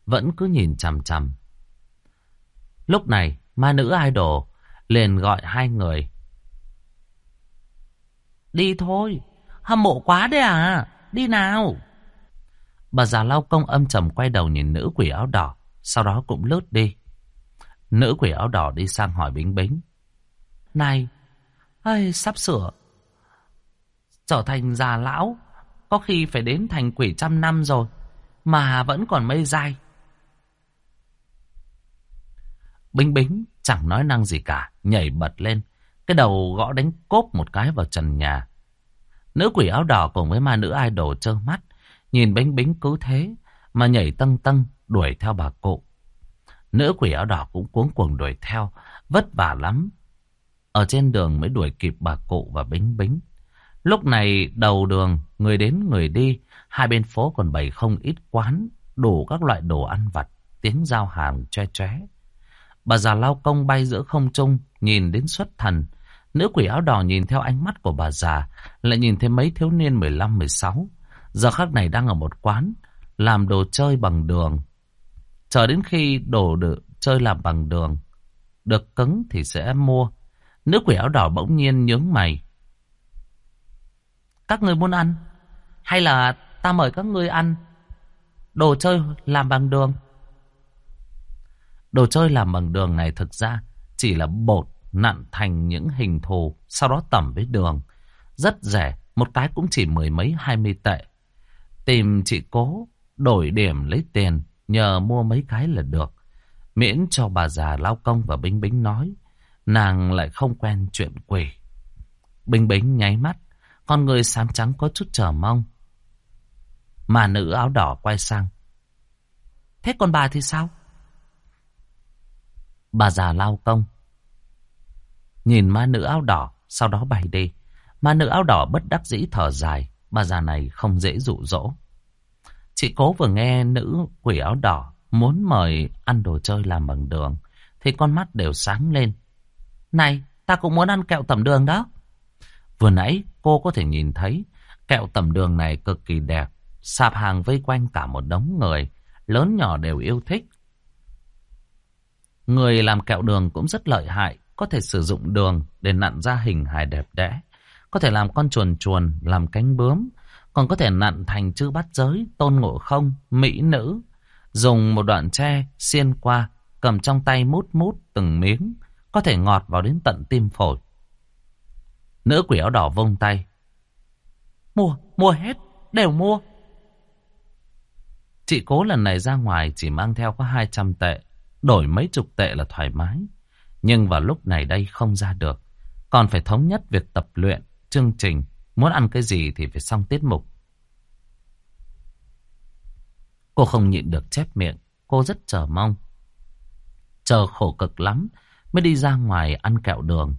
A: vẫn cứ nhìn chằm chằm. Lúc này, ma nữ idol liền gọi hai người. Đi thôi, hâm mộ quá đấy à, đi nào. Bà già lao công âm trầm quay đầu nhìn nữ quỷ áo đỏ, sau đó cũng lướt đi. Nữ quỷ áo đỏ đi sang hỏi Bính Bính. Này, ơi, sắp sửa. Trở thành già lão, có khi phải đến thành quỷ trăm năm rồi, mà vẫn còn mây dai. Bính Bính chẳng nói năng gì cả, nhảy bật lên. Cái đầu gõ đánh cốp một cái vào trần nhà. Nữ quỷ áo đỏ cùng với ma nữ idol trơ mắt, nhìn bánh Bính cứ thế, mà nhảy tăng tăng đuổi theo bà cụ. Nữ quỷ áo đỏ cũng cuống cuồng đuổi theo, vất vả lắm. Ở trên đường mới đuổi kịp bà cụ và Bính Bính. Lúc này đầu đường, người đến người đi, hai bên phố còn bày không ít quán, đủ các loại đồ ăn vặt, tiếng giao hàng che choé. Bà già lao công bay giữa không trung, nhìn đến xuất thần. Nữ quỷ áo đỏ nhìn theo ánh mắt của bà già, lại nhìn thấy mấy thiếu niên 15-16. Giờ khắc này đang ở một quán, làm đồ chơi bằng đường. Chờ đến khi đồ được chơi làm bằng đường, được cứng thì sẽ mua. Nữ quỷ áo đỏ bỗng nhiên nhướng mày. Các người muốn ăn? Hay là ta mời các ngươi ăn đồ chơi làm bằng đường? Đồ chơi làm bằng đường này thực ra chỉ là bột nặn thành những hình thù, sau đó tẩm với đường. Rất rẻ, một cái cũng chỉ mười mấy hai mươi tệ. Tìm chị cố, đổi điểm lấy tiền, nhờ mua mấy cái là được. Miễn cho bà già lao công và Bính Bính nói, nàng lại không quen chuyện quỷ. Bính Bính nháy mắt, con người xám trắng có chút chờ mong. Mà nữ áo đỏ quay sang. Thế còn bà thì sao? Bà già lao công. Nhìn ma nữ áo đỏ, sau đó bay đi. Ma nữ áo đỏ bất đắc dĩ thở dài. Bà già này không dễ dụ dỗ. Chị cố vừa nghe nữ quỷ áo đỏ muốn mời ăn đồ chơi làm bằng đường. Thì con mắt đều sáng lên. Này, ta cũng muốn ăn kẹo tẩm đường đó. Vừa nãy cô có thể nhìn thấy kẹo tẩm đường này cực kỳ đẹp. Sạp hàng vây quanh cả một đống người. Lớn nhỏ đều yêu thích. Người làm kẹo đường cũng rất lợi hại. Có thể sử dụng đường để nặn ra hình hài đẹp đẽ. Có thể làm con chuồn chuồn, làm cánh bướm. Còn có thể nặn thành chữ bát giới, tôn ngộ không, mỹ nữ. Dùng một đoạn tre xiên qua, cầm trong tay mút mút từng miếng. Có thể ngọt vào đến tận tim phổi. Nữ quỷ áo đỏ vông tay. Mua, mua hết, đều mua. Chị cố lần này ra ngoài chỉ mang theo có 200 tệ. Đổi mấy chục tệ là thoải mái. Nhưng vào lúc này đây không ra được. Còn phải thống nhất việc tập luyện, chương trình. Muốn ăn cái gì thì phải xong tiết mục. Cô không nhịn được chép miệng. Cô rất chờ mong. Chờ khổ cực lắm mới đi ra ngoài ăn kẹo đường.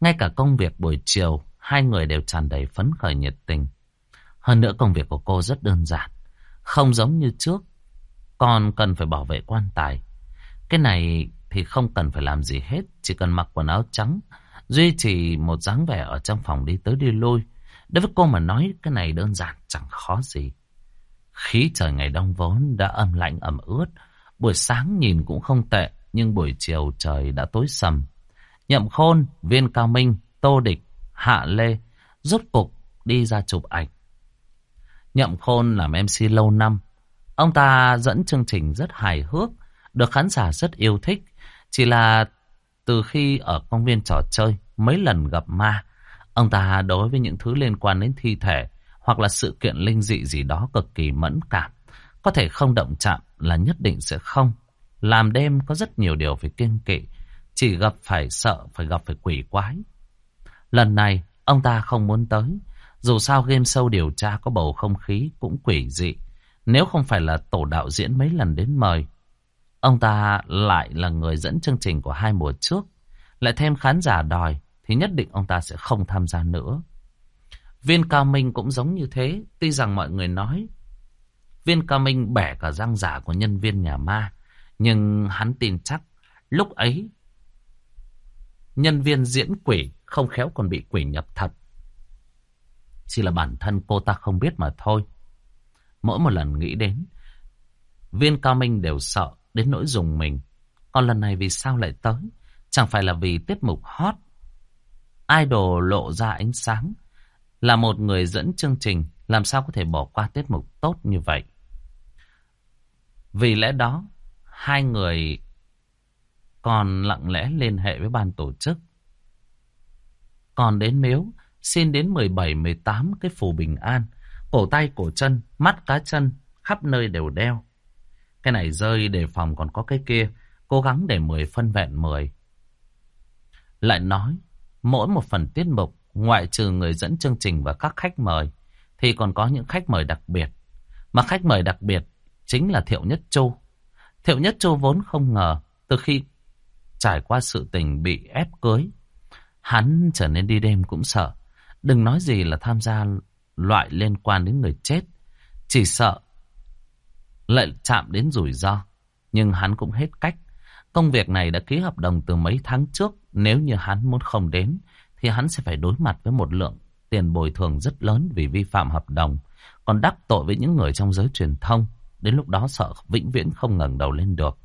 A: Ngay cả công việc buổi chiều, hai người đều tràn đầy phấn khởi nhiệt tình. Hơn nữa công việc của cô rất đơn giản. Không giống như trước. Còn cần phải bảo vệ quan tài. Cái này thì không cần phải làm gì hết. Chỉ cần mặc quần áo trắng. Duy trì một dáng vẻ ở trong phòng đi tới đi lui. Đối với cô mà nói cái này đơn giản chẳng khó gì. Khí trời ngày đông vốn đã âm lạnh ẩm ướt. Buổi sáng nhìn cũng không tệ. Nhưng buổi chiều trời đã tối sầm. Nhậm Khôn, Viên Cao Minh, Tô Địch, Hạ Lê rốt cục đi ra chụp ảnh. Nhậm Khôn làm MC lâu năm. Ông ta dẫn chương trình rất hài hước, được khán giả rất yêu thích. Chỉ là từ khi ở công viên trò chơi, mấy lần gặp ma. Ông ta đối với những thứ liên quan đến thi thể hoặc là sự kiện linh dị gì đó cực kỳ mẫn cảm. Có thể không động chạm là nhất định sẽ không. Làm đêm có rất nhiều điều phải kiêng kỵ. Chỉ gặp phải sợ, phải gặp phải quỷ quái. Lần này, ông ta không muốn tới. Dù sao game show điều tra có bầu không khí cũng quỷ dị. Nếu không phải là tổ đạo diễn mấy lần đến mời, ông ta lại là người dẫn chương trình của hai mùa trước. Lại thêm khán giả đòi, thì nhất định ông ta sẽ không tham gia nữa. Viên Cao Minh cũng giống như thế, tuy rằng mọi người nói Viên Cao Minh bẻ cả răng giả của nhân viên nhà ma, nhưng hắn tin chắc lúc ấy nhân viên diễn quỷ không khéo còn bị quỷ nhập thật. Chỉ là bản thân cô ta không biết mà thôi. Mỗi một lần nghĩ đến, viên cao minh đều sợ đến nỗi dùng mình. Còn lần này vì sao lại tới? Chẳng phải là vì tiết mục hot. Idol lộ ra ánh sáng. Là một người dẫn chương trình, làm sao có thể bỏ qua tiết mục tốt như vậy? Vì lẽ đó, hai người còn lặng lẽ liên hệ với ban tổ chức. Còn đến miếu, xin đến 17-18 cái phù bình an. Cổ tay, cổ chân, mắt cá chân, khắp nơi đều đeo. Cái này rơi đề phòng còn có cái kia, cố gắng để 10 phân vẹn 10. Lại nói, mỗi một phần tiết mục, ngoại trừ người dẫn chương trình và các khách mời, thì còn có những khách mời đặc biệt. Mà khách mời đặc biệt chính là Thiệu Nhất Châu. Thiệu Nhất Châu vốn không ngờ, từ khi trải qua sự tình bị ép cưới, hắn trở nên đi đêm cũng sợ. Đừng nói gì là tham gia loại liên quan đến người chết. Chỉ sợ lại chạm đến rủi ro. Nhưng hắn cũng hết cách. Công việc này đã ký hợp đồng từ mấy tháng trước. Nếu như hắn muốn không đến, thì hắn sẽ phải đối mặt với một lượng tiền bồi thường rất lớn vì vi phạm hợp đồng. Còn đắc tội với những người trong giới truyền thông. Đến lúc đó sợ vĩnh viễn không ngẩng đầu lên được.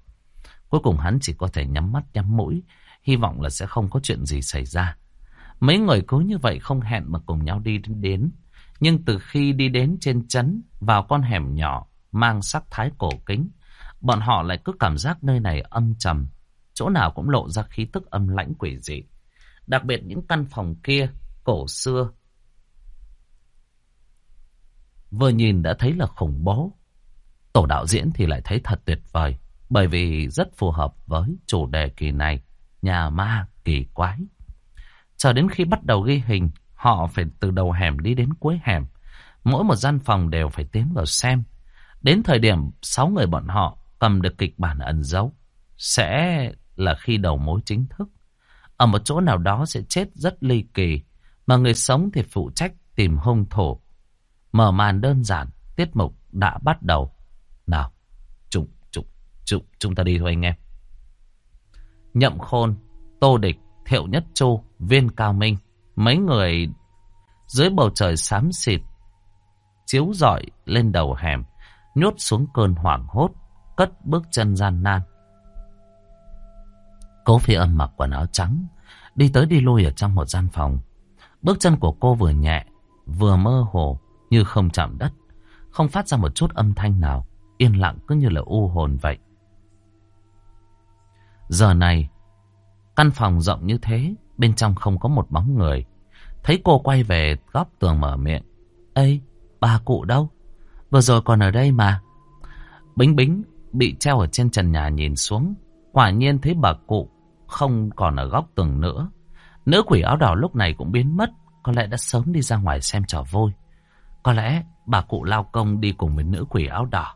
A: Cuối cùng hắn chỉ có thể nhắm mắt nhắm mũi. Hy vọng là sẽ không có chuyện gì xảy ra. Mấy người cứ như vậy không hẹn mà cùng nhau đi đến. Nhưng từ khi đi đến trên chấn vào con hẻm nhỏ mang sắc thái cổ kính, bọn họ lại cứ cảm giác nơi này âm trầm, chỗ nào cũng lộ ra khí tức âm lãnh quỷ dị. Đặc biệt những căn phòng kia, cổ xưa. Vừa nhìn đã thấy là khủng bố. Tổ đạo diễn thì lại thấy thật tuyệt vời, bởi vì rất phù hợp với chủ đề kỳ này, nhà ma kỳ quái. Chờ đến khi bắt đầu ghi hình, họ phải từ đầu hẻm đi đến cuối hẻm. Mỗi một gian phòng đều phải tiến vào xem. Đến thời điểm sáu người bọn họ cầm được kịch bản ẩn giấu, sẽ là khi đầu mối chính thức. Ở một chỗ nào đó sẽ chết rất ly kỳ, mà người sống thì phụ trách tìm hung thủ. Mở màn đơn giản, tiết mục đã bắt đầu. Nào, chúng, chúng, chúng, chúng ta đi thôi anh em. Nhậm Khôn, Tô Địch, Thiệu Nhất Chu, Viên Cao Minh, mấy người dưới bầu trời xám xịt, chiếu rọi lên đầu hẻm, nhốt xuống cơn hoảng hốt, cất bước chân gian nan. Cố phi âm mặc quần áo trắng, đi tới đi lui ở trong một gian phòng. Bước chân của cô vừa nhẹ, vừa mơ hồ, như không chạm đất, không phát ra một chút âm thanh nào, yên lặng cứ như là u hồn vậy. Giờ này, căn phòng rộng như thế, bên trong không có một bóng người. Thấy cô quay về góc tường mở miệng. Ê, bà cụ đâu? Vừa rồi còn ở đây mà. Bính bính bị treo ở trên trần nhà nhìn xuống. Quả nhiên thấy bà cụ không còn ở góc tường nữa. Nữ quỷ áo đỏ lúc này cũng biến mất. Có lẽ đã sớm đi ra ngoài xem trò vui. Có lẽ bà cụ lao công đi cùng với nữ quỷ áo đỏ.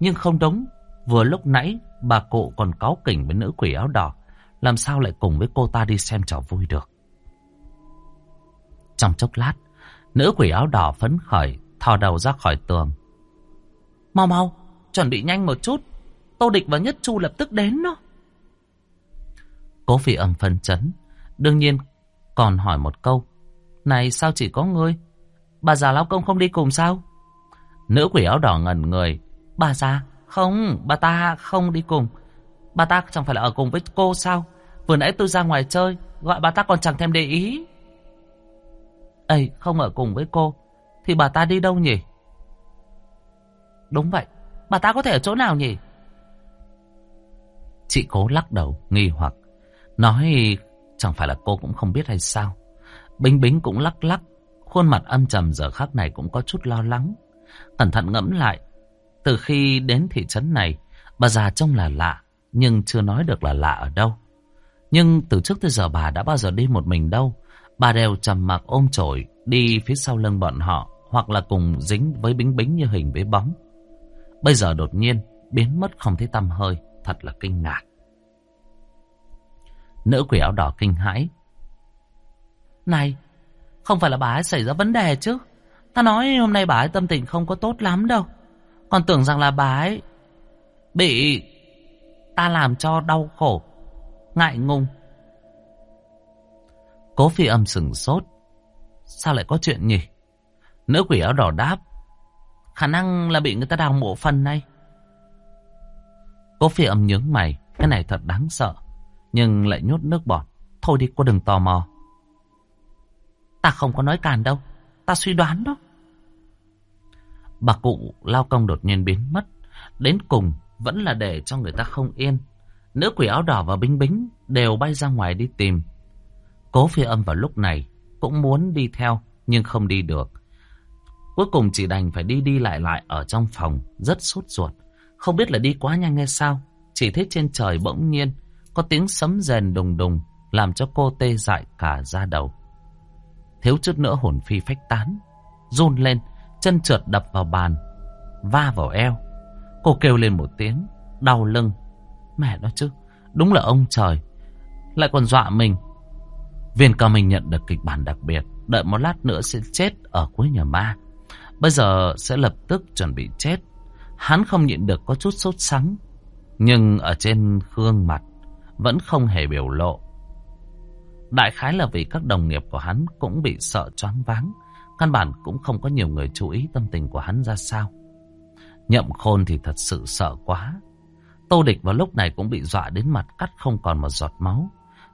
A: Nhưng không đúng. Vừa lúc nãy, bà cụ còn cáu kỉnh với nữ quỷ áo đỏ. Làm sao lại cùng với cô ta đi xem trò vui được Trong chốc lát, Nữ quỷ áo đỏ phấn khởi, Thò đầu ra khỏi tường Mau mau, Chuẩn bị nhanh một chút. Tô Địch và Nhất Chu lập tức đến đó. Cố phi âm phân chấn, Đương nhiên còn hỏi một câu. Này, sao chỉ có ngươi? Bà già lao công không đi cùng sao? Nữ quỷ áo đỏ ngẩn người. Bà già, Không, bà ta không đi cùng. Bà ta chẳng phải là ở cùng với cô sao? Vừa nãy tôi ra ngoài chơi, Gọi bà ta còn chẳng thèm để ý. Ây không ở cùng với cô, Thì bà ta đi đâu nhỉ? Đúng vậy. Bà ta có thể ở chỗ nào nhỉ? Chị cố lắc đầu, nghi hoặc. Nói, Chẳng phải là cô cũng không biết hay sao? Bính bính cũng lắc lắc. Khuôn mặt âm trầm giờ khắc này cũng có chút lo lắng. Cẩn thận ngẫm lại, Từ khi đến thị trấn này, Bà già trông là lạ, Nhưng chưa nói được là lạ ở đâu. Nhưng từ trước tới giờ bà đã bao giờ đi một mình đâu. Bà đều trầm mặc ôm chổi, Đi phía sau lưng bọn họ, Hoặc là cùng dính với bính bính như hình với bóng. Bây giờ đột nhiên Biến mất không thấy tăm hơi, Thật là kinh ngạc. Nữ quỷ áo đỏ kinh hãi. Này, Không phải là bà ấy xảy ra vấn đề chứ? Ta nói hôm nay bà ấy tâm tình không có tốt lắm đâu. Còn tưởng rằng là bà ấy Bị Ta làm cho đau khổ, Ngại ngùng. Cố phi âm sừng sốt. Sao lại có chuyện nhỉ? Nữ quỷ áo đỏ đáp. Khả năng là bị người ta đào mộ phần này. Cố phi âm nhướng mày, Cái này thật đáng sợ. Nhưng lại nhốt nước bọt. Thôi đi, cô đừng tò mò. Ta không có nói càn đâu. Ta suy đoán đó. Bà cụ lao công đột nhiên biến mất. Đến cùng vẫn là để cho người ta không yên. Nữ quỷ áo đỏ và bính bính Đều bay ra ngoài đi tìm. Cố phi âm vào lúc này Cũng muốn đi theo, Nhưng không đi được. Cuối cùng chỉ đành phải đi đi lại lại Ở trong phòng, rất sốt ruột. Không biết là đi quá nhanh hay sao, Chỉ thấy trên trời bỗng nhiên Có tiếng sấm rèn đùng đùng Làm cho cô tê dại cả da đầu. Thiếu chút nữa hồn phi phách tán, Run lên, Chân trượt đập vào bàn, Va vào eo. Cô kêu lên một tiếng, Đau lưng. Mẹ nó chứ, Đúng là ông trời, Lại còn dọa mình. Viên cao mình nhận được kịch bản đặc biệt, Đợi một lát nữa sẽ chết ở cuối nhà ma. Bây giờ sẽ lập tức chuẩn bị chết. Hắn không nhịn được có chút sốt sắng, Nhưng ở trên gương mặt Vẫn không hề biểu lộ. Đại khái là vì các đồng nghiệp của hắn Cũng bị sợ choáng váng, Căn bản cũng không có nhiều người chú ý tâm tình của hắn ra sao. Nhậm khôn thì thật sự sợ quá. Tô địch vào lúc này cũng bị dọa đến mặt cắt không còn một giọt máu.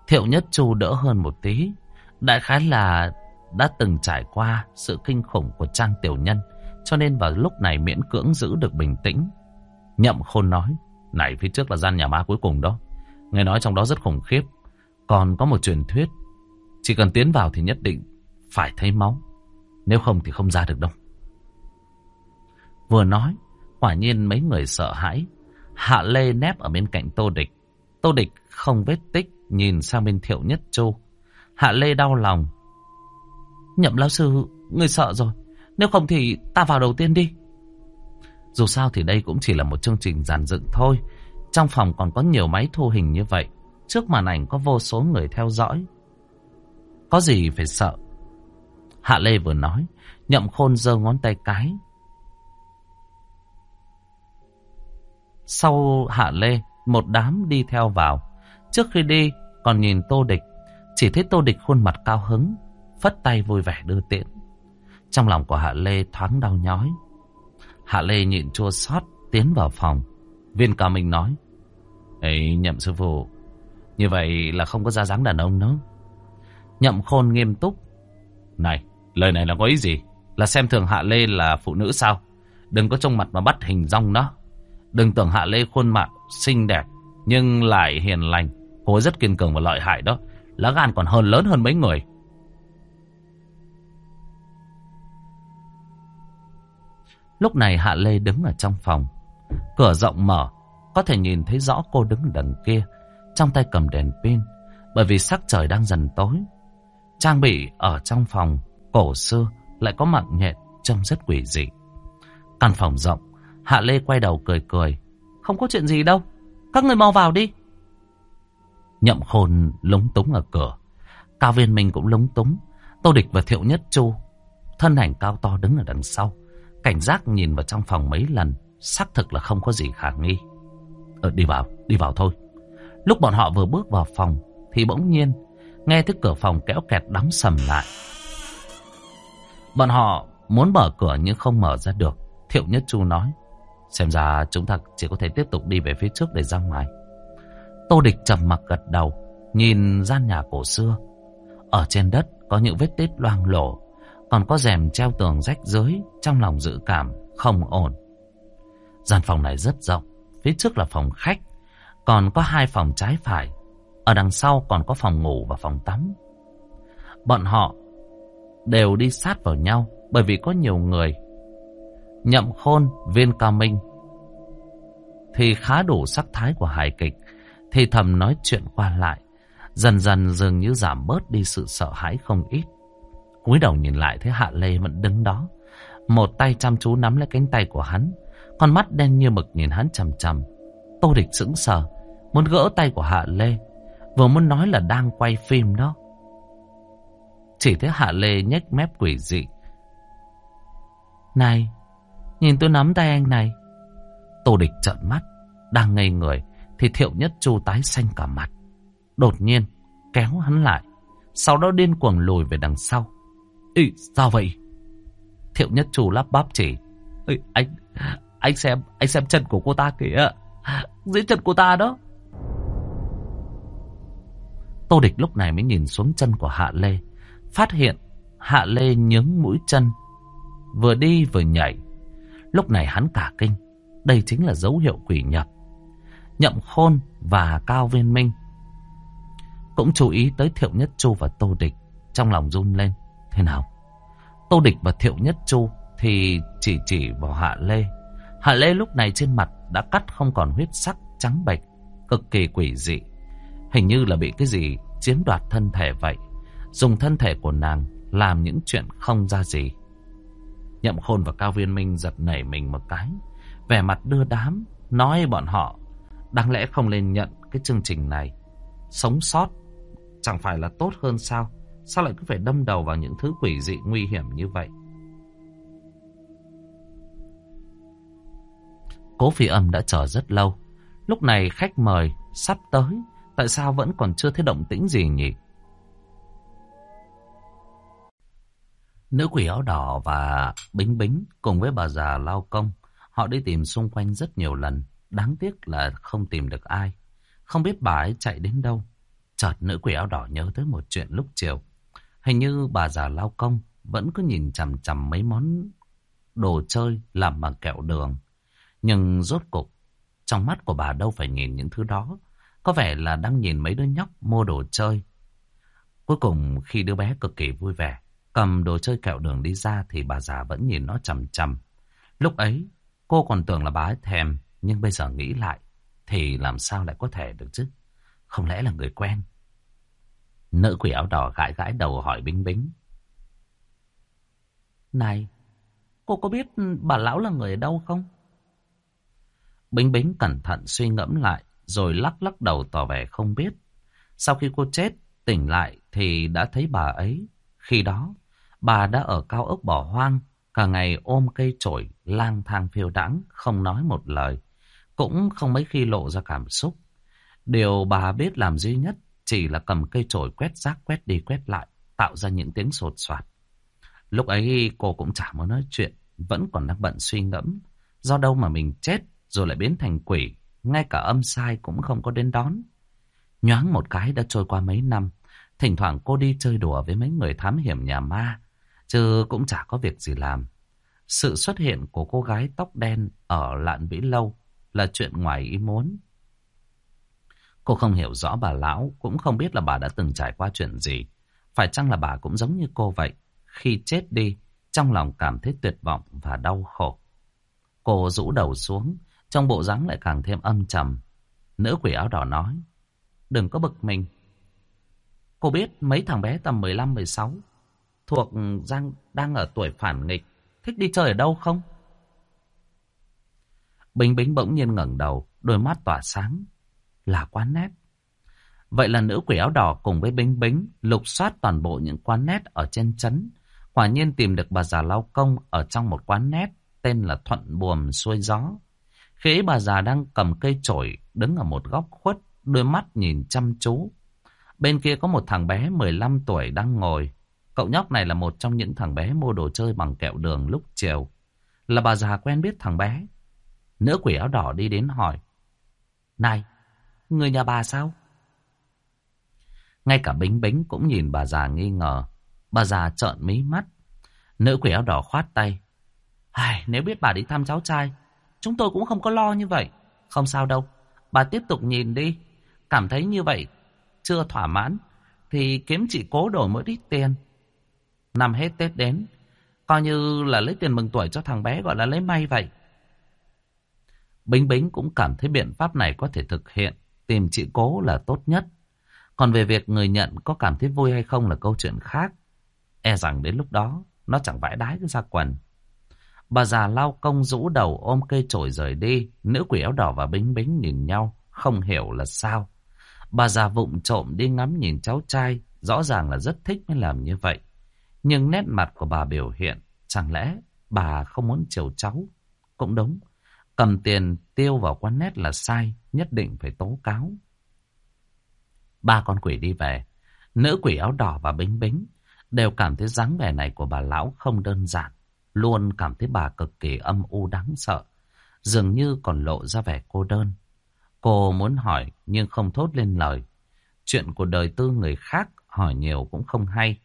A: Thiệu Nhất Chu đỡ hơn một tí. Đại khái là đã từng trải qua sự kinh khủng của Trang Tiểu Nhân. Cho nên vào lúc này miễn cưỡng giữ được bình tĩnh. Nhậm Khôn nói. Này phía trước là gian nhà ma cuối cùng đó. Nghe nói trong đó rất khủng khiếp. Còn có một truyền thuyết. Chỉ cần tiến vào thì nhất định phải thấy máu. Nếu không thì không ra được đâu. Vừa nói, quả nhiên mấy người sợ hãi. Hạ Lê nép ở bên cạnh Tô Địch. Tô Địch không vết tích nhìn sang bên thiệu nhất châu. Hạ Lê đau lòng. Nhậm lão sư, người sợ rồi. Nếu không thì ta vào đầu tiên đi. Dù sao thì đây cũng chỉ là một chương trình giàn dựng thôi. Trong phòng còn có nhiều máy thu hình như vậy. Trước màn ảnh có vô số người theo dõi. Có gì phải sợ. Hạ Lê vừa nói. Nhậm khôn giơ ngón tay cái. Sau Hạ Lê, một đám đi theo vào. Trước khi đi, còn nhìn Tô Địch. Chỉ thấy Tô Địch khuôn mặt cao hứng, phất tay vui vẻ đưa tiễn. Trong lòng của Hạ Lê thoáng đau nhói. Hạ Lê nhịn chua xót tiến vào phòng. Viên cao minh nói. Ấy nhậm sư phụ, như vậy là không có ra dáng đàn ông nữa. Nhậm khôn nghiêm túc. Này, lời này là có ý gì? Là xem thường Hạ Lê là phụ nữ sao? Đừng có trông mặt mà bắt hình rong nó. Đừng tưởng Hạ Lê khuôn mặt xinh đẹp nhưng lại hiền lành. Cô rất kiên cường và lợi hại đó. Lá gan còn hơn lớn hơn mấy người. Lúc này Hạ Lê đứng ở trong phòng. Cửa rộng mở. Có thể nhìn thấy rõ cô đứng đằng kia. Trong tay cầm đèn pin. Bởi vì sắc trời đang dần tối. Trang bị ở trong phòng, cổ xưa, lại có mạng nhện, trông rất quỷ dị. Căn phòng rộng. Hạ Lê quay đầu cười cười. Không có chuyện gì đâu. Các người mau vào đi. Nhậm khôn lúng túng ở cửa. Cao viên minh cũng lúng túng. Tô địch và thiệu nhất chu. Thân ảnh cao to đứng ở đằng sau. Cảnh giác nhìn vào trong phòng mấy lần. Xác thực là không có gì khả nghi. Ờ, đi vào, đi vào thôi. Lúc bọn họ vừa bước vào phòng. Thì bỗng nhiên nghe tiếng cửa phòng kéo kẹt đóng sầm lại. Bọn họ muốn mở cửa nhưng không mở ra được. Thiệu Nhất Chu nói. Xem ra chúng ta chỉ có thể tiếp tục đi về phía trước để ra ngoài. Tô Địch trầm mặc gật đầu, nhìn gian nhà cổ xưa. Ở trên đất có những vết tết loang lổ, còn có rèm treo tường rách rưới trong lòng dự cảm không ổn. Gian phòng này rất rộng, phía trước là phòng khách, còn có hai phòng trái phải. Ở đằng sau còn có phòng ngủ và phòng tắm. Bọn họ đều đi sát vào nhau bởi vì có nhiều người. Nhậm khôn, viên Cao minh thì khá đủ sắc thái của hài kịch. Thì thầm nói chuyện qua lại. Dần dần dường như giảm bớt đi sự sợ hãi không ít cúi đầu nhìn lại thấy Hạ Lê vẫn đứng đó. Một tay chăm chú nắm lấy cánh tay của hắn. Con mắt đen như mực nhìn hắn chằm chằm. Tô địch sững sờ. Muốn gỡ tay của Hạ Lê. Vừa muốn nói là đang quay phim đó. Chỉ thấy Hạ Lê nhếch mép quỷ dị. Này, nhìn tôi nắm tay anh này. Tô địch trợn mắt. Đang ngây người. Thì thiệu nhất chu tái xanh cả mặt. Đột nhiên kéo hắn lại. Sau đó điên cuồng lùi về đằng sau. Ý, sao vậy? Thiệu nhất chu lắp bắp chỉ. Ê, anh, anh xem, anh xem chân của cô ta kìa. Dưới chân cô ta đó. Tô địch lúc này mới nhìn xuống chân của Hạ Lê. Phát hiện Hạ Lê nhướng mũi chân. Vừa đi vừa nhảy. Lúc này hắn cả kinh. Đây chính là dấu hiệu quỷ nhập. Nhậm Khôn và Cao Viên Minh cũng chú ý tới Thiệu Nhất Chu và Tô Địch. Trong lòng run lên. Thế nào? Tô Địch và Thiệu Nhất Chu thì chỉ chỉ vào Hạ Lê. Hạ Lê lúc này trên mặt đã cắt không còn huyết sắc trắng bệch, cực kỳ quỷ dị. Hình như là bị cái gì chiếm đoạt thân thể vậy. Dùng thân thể của nàng làm những chuyện không ra gì. Nhậm Khôn và Cao Viên Minh giật nảy mình một cái. Vẻ mặt đưa đám, nói bọn họ đáng lẽ không nên nhận cái chương trình này. Sống sót chẳng phải là tốt hơn sao? Sao lại cứ phải đâm đầu vào những thứ quỷ dị, nguy hiểm như vậy? Cố phi âm đã chờ rất lâu. Lúc này khách mời sắp tới. Tại sao vẫn còn chưa thấy động tĩnh gì nhỉ? Nữ quỷ áo đỏ và Bính Bính cùng với bà già lao công. Họ đi tìm xung quanh rất nhiều lần. Đáng tiếc là không tìm được ai. Không biết bà ấy chạy đến đâu. Chợt nữ quỷ áo đỏ nhớ tới một chuyện lúc chiều. Hình như bà già lao công vẫn cứ nhìn chằm chằm mấy món đồ chơi làm bằng kẹo đường. Nhưng rốt cục, trong mắt của bà đâu phải nhìn những thứ đó. Có vẻ là đang nhìn mấy đứa nhóc mua đồ chơi. Cuối cùng khi đứa bé cực kỳ vui vẻ, cầm đồ chơi kẹo đường đi ra thì bà già vẫn nhìn nó chằm chằm. Lúc ấy, cô còn tưởng là bà ấy thèm, nhưng bây giờ nghĩ lại, thì làm sao lại có thể được chứ? Không lẽ là người quen? Nữ quỷ áo đỏ gãi gãi đầu hỏi Bính Bính. Này, cô có biết bà lão là người ở đâu không? Bính Bính cẩn thận suy ngẫm lại, rồi lắc lắc đầu tỏ vẻ không biết. Sau khi cô chết, tỉnh lại thì đã thấy bà ấy. Khi đó, bà đã ở cao ốc bỏ hoang, cả ngày ôm cây chổi, lang thang phiêu đãng, không nói một lời, cũng không mấy khi lộ ra cảm xúc. Điều bà biết làm duy nhất chỉ là cầm cây chổi quét rác quét đi quét lại, tạo ra những tiếng sột soạt. Lúc ấy cô cũng chả muốn nói chuyện, vẫn còn đang bận suy ngẫm. Do đâu mà mình chết rồi lại biến thành quỷ, ngay cả âm sai cũng không có đến đón. Nhoáng một cái đã trôi qua mấy năm, thỉnh thoảng cô đi chơi đùa với mấy người thám hiểm nhà ma, chứ cũng chả có việc gì làm. Sự xuất hiện của cô gái tóc đen ở Lạn Vĩ Lâu là chuyện ngoài ý muốn. Cô không hiểu rõ bà lão, cũng không biết là bà đã từng trải qua chuyện gì. Phải chăng là bà cũng giống như cô vậy? Khi chết đi, trong lòng cảm thấy tuyệt vọng và đau khổ. Cô rũ đầu xuống, trong bộ dáng lại càng thêm âm trầm. Nữ quỷ áo đỏ nói, đừng có bực mình. Cô biết mấy thằng bé tầm 15-16 thuộc Giang đang ở tuổi phản nghịch, thích đi chơi ở đâu không? Bình Bính bỗng nhiên ngẩng đầu, đôi mắt tỏa sáng là quán nét. Vậy là nữ quỷ áo đỏ cùng với Bính Bính lục soát toàn bộ những quán nét ở trên chấn, Quả nhiên tìm được bà già lao công ở trong một quán nét tên là Thuận Buồm Xuôi Gió. Khi ấy bà già đang cầm cây chổi đứng ở một góc khuất, đôi mắt nhìn chăm chú. Bên kia có một thằng bé 15 tuổi đang ngồi. Cậu nhóc này là một trong những thằng bé mua đồ chơi bằng kẹo đường lúc chiều. Là bà già quen biết thằng bé. Nữ quỷ áo đỏ đi đến hỏi. Này, Người nhà bà sao? Ngay cả Bính Bính cũng nhìn bà già nghi ngờ. Bà già trợn mí mắt. Nữ quỷ áo đỏ khoát tay. Ai, nếu biết bà đi thăm cháu trai, chúng tôi cũng không có lo như vậy. Không sao đâu, bà tiếp tục nhìn đi. Cảm thấy như vậy, chưa thỏa mãn thì kiếm chị cố đổi mỗi ít tiền. Năm hết Tết đến, coi như là lấy tiền mừng tuổi cho thằng bé gọi là lấy may vậy. Bính Bính cũng cảm thấy biện pháp này có thể thực hiện, tìm chị cố là tốt nhất. Còn về việc người nhận có cảm thấy vui hay không là câu chuyện khác. E rằng đến lúc đó, nó chẳng vãi đái cái ra quần. Bà già lau công rũ đầu ôm cây chổi rời đi. Nữ quỷ áo đỏ và Bính Bính nhìn nhau, không hiểu là sao. Bà già vụng trộm đi ngắm nhìn cháu trai, rõ ràng là rất thích mới làm như vậy. Nhưng nét mặt của bà biểu hiện, chẳng lẽ bà không muốn chiều cháu? Cũng đúng, cầm tiền tiêu vào quán nét là sai, nhất định phải tố cáo. Ba con quỷ đi về, nữ quỷ áo đỏ và Bính Bính đều cảm thấy dáng vẻ này của bà lão không đơn giản. Luôn cảm thấy bà cực kỳ âm u đáng sợ, dường như còn lộ ra vẻ cô đơn. Cô muốn hỏi nhưng không thốt lên lời. Chuyện của đời tư người khác hỏi nhiều cũng không hay.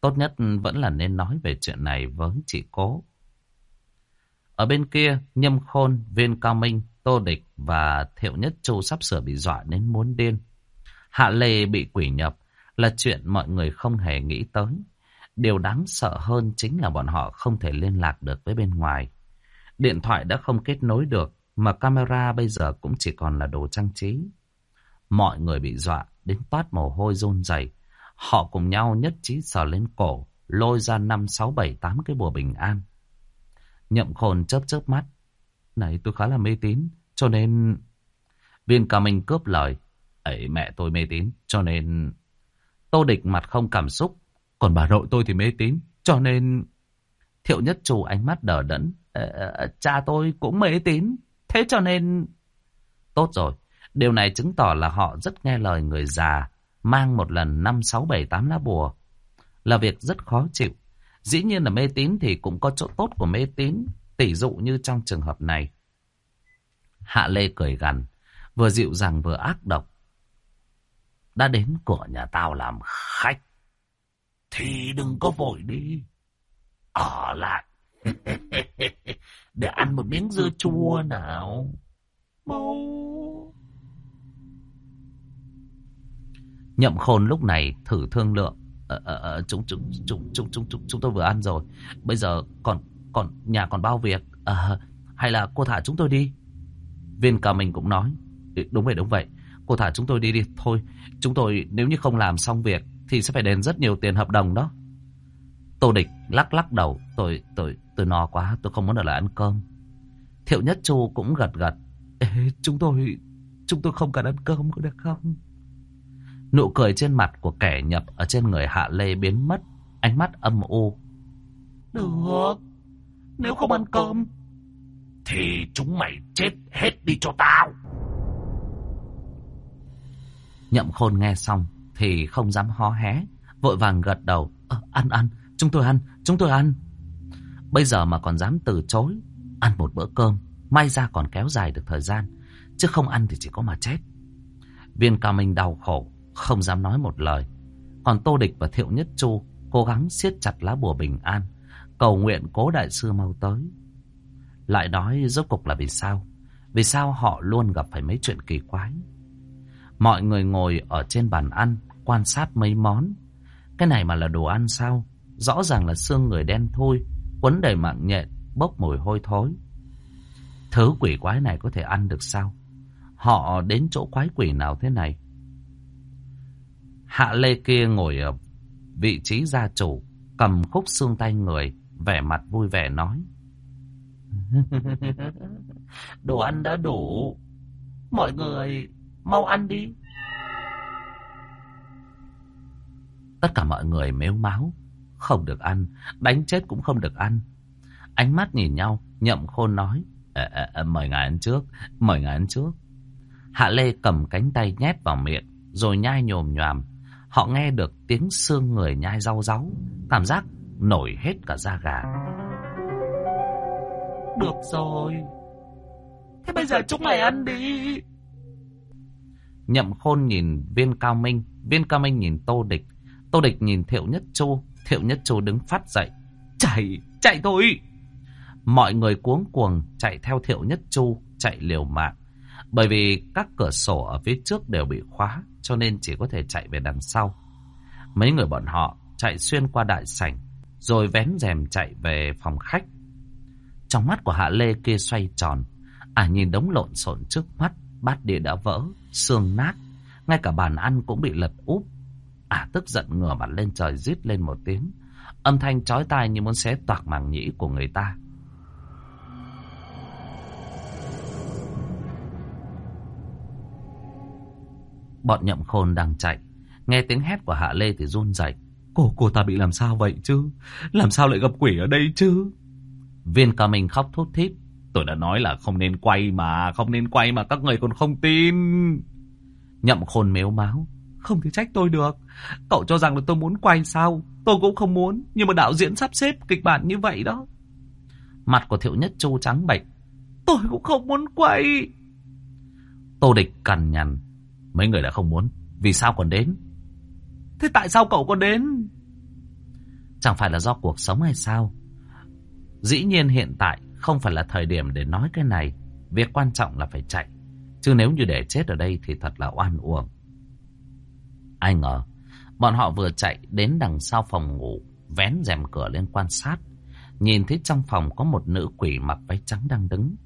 A: Tốt nhất vẫn là nên nói về chuyện này với chị cố. Ở bên kia, Nhâm Khôn, Viên Cao Minh, Tô Địch và Thiệu Nhất Châu sắp sửa bị dọa đến muốn điên. Hạ Lê bị quỷ nhập là chuyện mọi người không hề nghĩ tới. Điều đáng sợ hơn chính là bọn họ không thể liên lạc được với bên ngoài. Điện thoại đã không kết nối được, mà camera bây giờ cũng chỉ còn là đồ trang trí. Mọi người bị dọa đến toát mồ hôi run rẩy. Họ cùng nhau nhất trí sờ lên cổ, lôi ra năm sáu bảy tám cái bùa bình an. Nhậm khôn chớp chớp mắt. Này tôi khá là mê tín, cho nên... Viên cả mình cướp lời. Ấy mẹ tôi mê tín, cho nên... Tô địch mặt không cảm xúc, còn bà nội tôi thì mê tín, cho nên... Thiệu nhất chủ ánh mắt đờ đẫn. Ờ, ờ, ờ, cha tôi cũng mê tín, thế cho nên... Tốt rồi, điều này chứng tỏ là họ rất nghe lời người già, mang một lần năm sáu bảy tám lá bùa. Là việc rất khó chịu. Dĩ nhiên là mê tín thì cũng có chỗ tốt của mê tín, tỷ dụ như trong trường hợp này. Hạ Lê cười gằn, vừa dịu dàng vừa ác độc. Đã đến của nhà tao làm khách, thì đừng có vội đi. Ở lại, để ăn một miếng dưa chua nào. Mau. Nhậm khôn lúc này thử thương lượng. À, à, à, chúng, chúng, chúng, chúng, chúng, chúng, chúng tôi vừa ăn rồi. Bây giờ còn còn nhà còn bao việc. À, hay là cô thả chúng tôi đi. Viên cả mình cũng nói. Ừ, đúng vậy, đúng vậy. Cô thả chúng tôi đi đi. Thôi, chúng tôi nếu như không làm xong việc thì sẽ phải đền rất nhiều tiền hợp đồng đó. Tô Địch lắc lắc đầu. Tôi, tôi, tôi no quá. Tôi không muốn ở lại ăn cơm. Thiệu Nhất Chu cũng gật gật. Ê, chúng tôi, chúng tôi không cần ăn cơm có được không? Nụ cười trên mặt của kẻ nhập ở trên người Hạ Lê biến mất, ánh mắt âm u. Được, nếu không ăn cơm, thì chúng mày chết hết đi cho tao. Nhậm khôn nghe xong thì không dám hó hé, vội vàng gật đầu. À, ăn ăn, chúng tôi ăn, chúng tôi ăn. Bây giờ mà còn dám từ chối, ăn một bữa cơm, may ra còn kéo dài được thời gian, chứ không ăn thì chỉ có mà chết. Viên cao minh đau khổ, không dám nói một lời. Còn Tô Địch và Thiệu Nhất Chu cố gắng siết chặt lá bùa bình an, cầu nguyện cố đại sư mau tới. Lại nói rốt cục là vì sao? Vì sao họ luôn gặp phải mấy chuyện kỳ quái? Mọi người ngồi ở trên bàn ăn, quan sát mấy món. Cái này mà là đồ ăn sao? Rõ ràng là xương người đen thôi, quấn đầy mạng nhện, bốc mùi hôi thối. Thứ quỷ quái này có thể ăn được sao? Họ đến chỗ quái quỷ nào thế này? Hạ Lê kia ngồi ở vị trí gia chủ, cầm khúc xương tay người, vẻ mặt vui vẻ nói. Đồ ăn đã đủ, mọi người mau ăn đi. Tất cả mọi người mếu máu, không được ăn, đánh chết cũng không được ăn. Ánh mắt nhìn nhau, nhậm khôn nói, à, à, à, mời ngài ăn trước, mời ngài ăn trước. Hạ Lê cầm cánh tay nhét vào miệng, rồi nhai nhồm nhòm, Họ nghe được tiếng xương người nhai rau ráu, cảm giác nổi hết cả da gà. Được rồi. Thế bây giờ chúng mày ăn đi. Nhậm khôn nhìn viên cao minh, viên cao minh nhìn tô địch. Tô địch nhìn thiệu nhất chu, thiệu nhất chu đứng phát dậy. Chạy, chạy thôi. Mọi người cuống cuồng chạy theo thiệu nhất chu, chạy liều mạng. Bởi vì các cửa sổ ở phía trước đều bị khóa cho nên chỉ có thể chạy về đằng sau. Mấy người bọn họ chạy xuyên qua đại sảnh rồi vén rèm chạy về phòng khách. Trong mắt của Hạ Lê kia xoay tròn, à nhìn đống lộn xộn trước mắt, bát đĩa đã vỡ, xương nát, ngay cả bàn ăn cũng bị lật úp. À tức giận ngửa mặt lên trời rít lên một tiếng, âm thanh chói tai như muốn xé toạc màng nhĩ của người ta. Bọn nhậm khôn đang chạy, nghe tiếng hét của Hạ Lê thì run rẩy. Cô, cô ta bị làm sao vậy chứ? Làm sao lại gặp quỷ ở đây chứ? Viên ca mình khóc thút thít. Tôi đã nói là không nên quay mà, không nên quay mà các người còn không tin. Nhậm khôn mếu máu. Không thể trách tôi được. Cậu cho rằng là tôi muốn quay sao? Tôi cũng không muốn. Nhưng mà đạo diễn sắp xếp kịch bản như vậy đó. Mặt của Thiệu Nhất Chu trắng bệch. Tôi cũng không muốn quay. Tô Địch cằn nhằn. Mấy người đã không muốn. Vì sao còn đến? Thế tại sao cậu còn đến? Chẳng phải là do cuộc sống hay sao? Dĩ nhiên hiện tại không phải là thời điểm để nói cái này. Việc quan trọng là phải chạy. Chứ nếu như để chết ở đây thì thật là oan uổng. Ai ngờ, bọn họ vừa chạy đến đằng sau phòng ngủ, vén rèm cửa lên quan sát. Nhìn thấy trong phòng có một nữ quỷ mặc váy trắng đang đứng.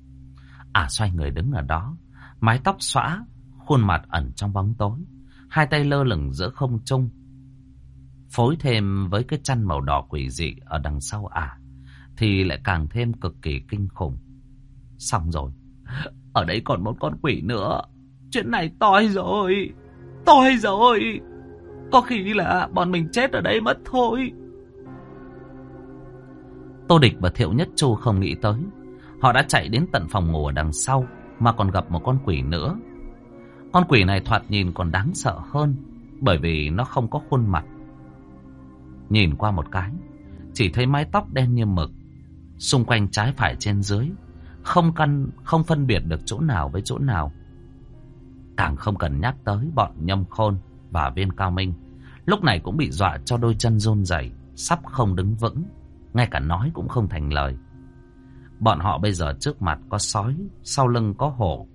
A: À xoay người đứng ở đó, mái tóc xõa, khuôn mặt ẩn trong bóng tối. Hai tay lơ lửng giữa không trung. Phối thêm với cái chăn màu đỏ quỷ dị ở đằng sau ả. thì lại càng thêm cực kỳ kinh khủng. Xong rồi. Ở đây còn một con quỷ nữa. Chuyện này toi rồi. Toi rồi. Có khi là bọn mình chết ở đây mất thôi. Tô Địch và Thiệu Nhất Chu không nghĩ tới. Họ đã chạy đến tận phòng ngủ ở đằng sau mà còn gặp một con quỷ nữa. Con quỷ này thoạt nhìn còn đáng sợ hơn, bởi vì nó không có khuôn mặt. Nhìn qua một cái, chỉ thấy mái tóc đen như mực, xung quanh trái phải trên dưới, không căn không phân biệt được chỗ nào với chỗ nào. Càng không cần nhắc tới bọn Nhâm Khôn và Viên Cao Minh, lúc này cũng bị dọa cho đôi chân run rẩy, sắp không đứng vững, ngay cả nói cũng không thành lời. Bọn họ bây giờ trước mặt có sói, sau lưng có hổ,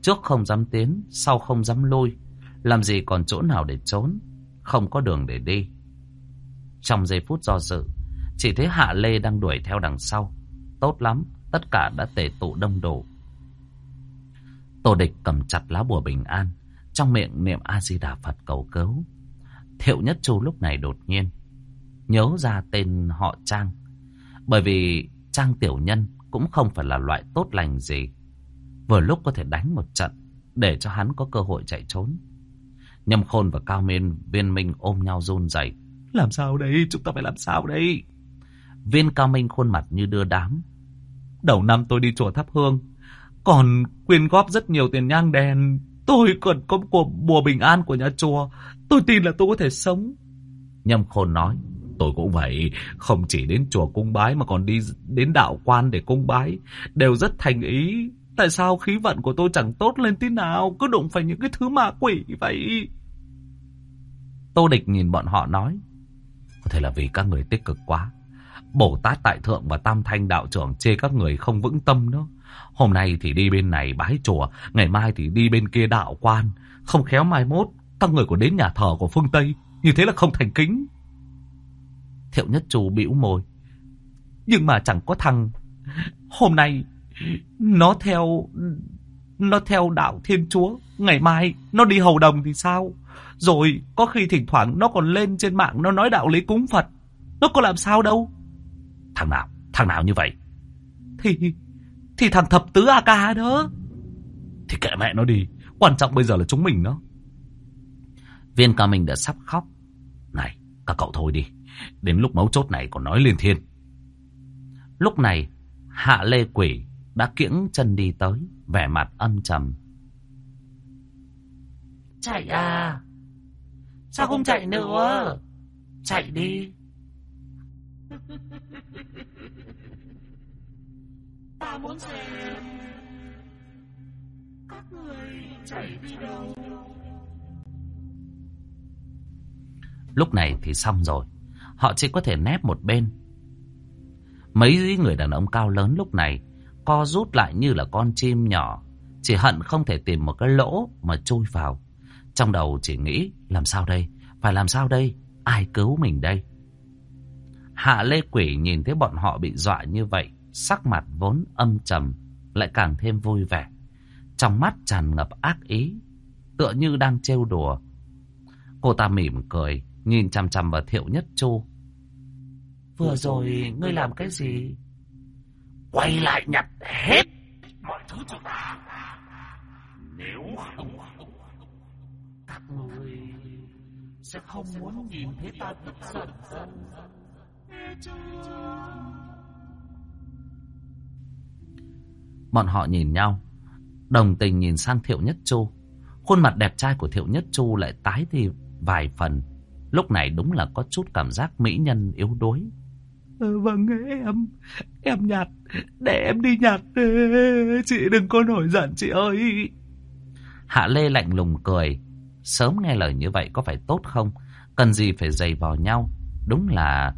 A: trước không dám tiến, sau không dám lui, làm gì còn chỗ nào để trốn, không có đường để đi. Trong giây phút do dự, chỉ thấy Hạ Lê đang đuổi theo đằng sau. Tốt lắm, tất cả đã tề tụ đông đủ. Tô địch cầm chặt lá bùa bình an, trong miệng niệm A-di-đà Phật cầu cứu. Thiệu Nhất Chu lúc này đột nhiên nhớ ra tên họ Trang. Bởi vì Trang Tiểu Nhân cũng không phải là loại tốt lành gì. Vừa lúc có thể đánh một trận để cho hắn có cơ hội chạy trốn. Nhâm Khôn và Cao Miên viên minh ôm nhau run rẩy. Làm sao đây? Chúng ta phải làm sao đây? Viên Cao Minh khuôn mặt như đưa đám. Đầu năm tôi đi chùa thắp hương. Còn quyên góp rất nhiều tiền nhang đèn. Tôi còn có cuộc bùa bình an của nhà chùa. Tôi tin là tôi có thể sống. Nhâm Khôn nói. Tôi cũng vậy, không chỉ đến chùa cung bái mà còn đi đến đạo quan để cung bái. Đều rất thành ý. Tại sao khí vận của tôi chẳng tốt lên tí nào, cứ đụng phải những cái thứ ma quỷ vậy? Tô Địch nhìn bọn họ nói. Có thể là vì các người tích cực quá. Bồ Tát Tại Thượng và Tam Thanh Đạo Trưởng chê các người không vững tâm nữa. Hôm nay thì đi bên này bái chùa, ngày mai thì đi bên kia đạo quan. Không khéo mai mốt, các người còn đến nhà thờ của phương Tây. Như thế là không thành kính. Thiệu Nhất Chu bĩu môi. Nhưng mà chẳng có thằng... Hôm nay, nó theo... Nó theo đạo Thiên Chúa. Ngày mai, nó đi hầu đồng thì sao? Rồi có khi thỉnh thoảng nó còn lên trên mạng nó nói đạo lý cúng Phật. Nó có làm sao đâu. Thằng nào? Thằng nào như vậy? Thì... Thì thằng thập tứ A-ca đó. Thì kệ mẹ nó đi. Quan trọng bây giờ là chúng mình đó. Viên ca mình đã sắp khóc. Này, các cậu thôi đi. Đến lúc mấu chốt này còn nói lên thiên. Lúc này, Hạ Lê Quỷ đã kiễng chân đi tới, vẻ mặt âm trầm. Chạy à! Sao không chạy nữa? Chạy đi. Ta muốn xem các người chạy đi đâu. Lúc này thì xong rồi. Họ chỉ có thể nép một bên. Mấy người đàn ông cao lớn lúc này co rút lại như là con chim nhỏ, Chỉ hận không thể tìm một cái lỗ mà chui vào. Trong đầu chỉ nghĩ làm sao đây? Phải làm sao đây? Ai cứu mình đây? Hạ Lê Quỷ nhìn thấy bọn họ bị dọa như vậy. Sắc mặt vốn âm trầm lại càng thêm vui vẻ. Trong mắt tràn ngập ác ý. Tựa như đang trêu đùa. Cô ta mỉm cười. Nhìn chằm chằm vào Thiệu Nhất Chu. Vừa rồi ngươi làm cái gì?
B: Quay lại nhặt hết mọi thứ cho ta. Nếu không, người sẽ không muốn nhìn thấy ta tức giận. Nghe chưa?
A: Bọn họ nhìn nhau, đồng tình nhìn sang Thiệu Nhất Chu. Khuôn mặt đẹp trai của Thiệu Nhất Chu lại tái thì vài phần. Lúc này đúng là có chút cảm giác mỹ nhân yếu đuối.
C: Ừ, vâng em Em nhặt Để em đi nhặt Chị đừng có nổi giận chị ơi
A: Hạ Lê lạnh lùng cười Sớm nghe lời như vậy có phải tốt không Cần gì phải dày vò nhau Đúng là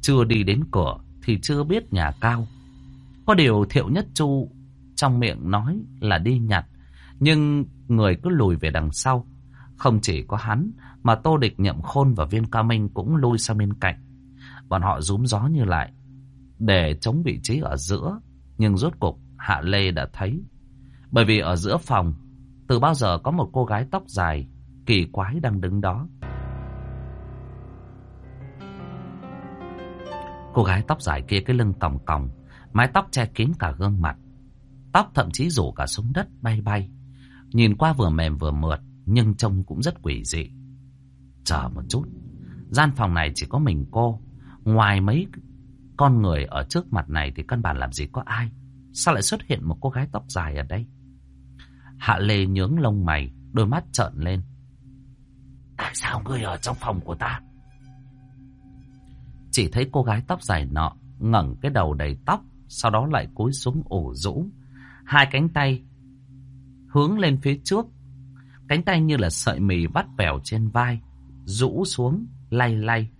A: Chưa đi đến cửa Thì chưa biết nhà cao Có điều Thiệu Nhất Chu Trong miệng nói là đi nhặt Nhưng người cứ lùi về đằng sau Không chỉ có hắn Mà Tô Địch Nhậm Khôn và Viên Ca Minh Cũng lùi sang bên cạnh Bọn họ rúm gió như lại để chống vị trí ở giữa. Nhưng rốt cục Hạ Lê đã thấy. Bởi vì ở giữa phòng, từ bao giờ có một cô gái tóc dài, kỳ quái đang đứng đó. Cô gái tóc dài kia cái lưng tòng tòng, mái tóc che kín cả gương mặt. Tóc thậm chí rủ cả xuống đất bay bay. Nhìn qua vừa mềm vừa mượt, nhưng trông cũng rất quỷ dị. Chờ một chút, gian phòng này chỉ có mình cô. Ngoài mấy con người ở trước mặt này thì căn bản làm gì có ai. Sao lại xuất hiện một cô gái tóc dài ở đây? Hạ Lê nhướng lông mày, đôi mắt trợn lên.
B: Tại sao ngươi ở trong phòng của ta?
A: Chỉ thấy cô gái tóc dài nọ ngẩng cái đầu đầy tóc, sau đó lại cúi xuống ủ rũ. Hai cánh tay hướng lên phía trước. Cánh tay như là sợi mì vắt vẻo trên vai, rũ xuống, lay lay.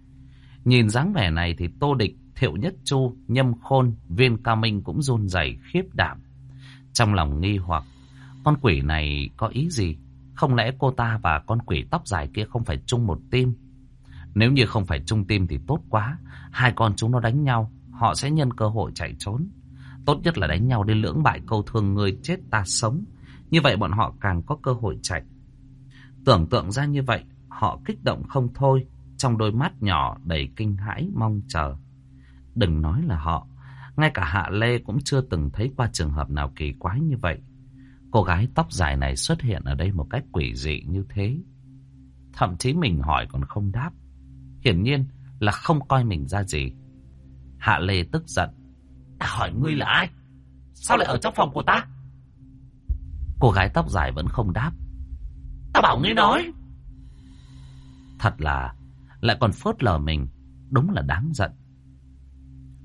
A: Nhìn dáng vẻ này thì Tô Địch Thiệu Nhất Chu, Nhâm Khôn, Viên Ca Minh cũng run rẩy khiếp đảm. Trong lòng nghi hoặc, con quỷ này có ý gì? Không lẽ cô ta và con quỷ tóc dài kia không phải chung một tim? Nếu như không phải chung tim thì tốt quá. Hai con chúng nó đánh nhau, họ sẽ nhân cơ hội chạy trốn. Tốt nhất là đánh nhau đến lưỡng bại câu thương người chết ta sống. Như vậy bọn họ càng có cơ hội chạy. Tưởng tượng ra như vậy, họ kích động không thôi. Trong đôi mắt nhỏ đầy kinh hãi mong chờ. Đừng nói là họ, ngay cả Hạ Lê cũng chưa từng thấy qua trường hợp nào kỳ quái như vậy. Cô gái tóc dài này xuất hiện ở đây một cách quỷ dị như thế. Thậm chí mình hỏi còn không đáp. Hiển nhiên là không coi mình ra gì. Hạ Lê tức giận.
B: Ta hỏi ngươi là ai? Sao lại ở trong phòng của ta?
A: Cô gái tóc dài vẫn không đáp.
B: Ta bảo ngươi nói.
A: Thật là lại còn phớt lờ mình. Đúng là đáng giận.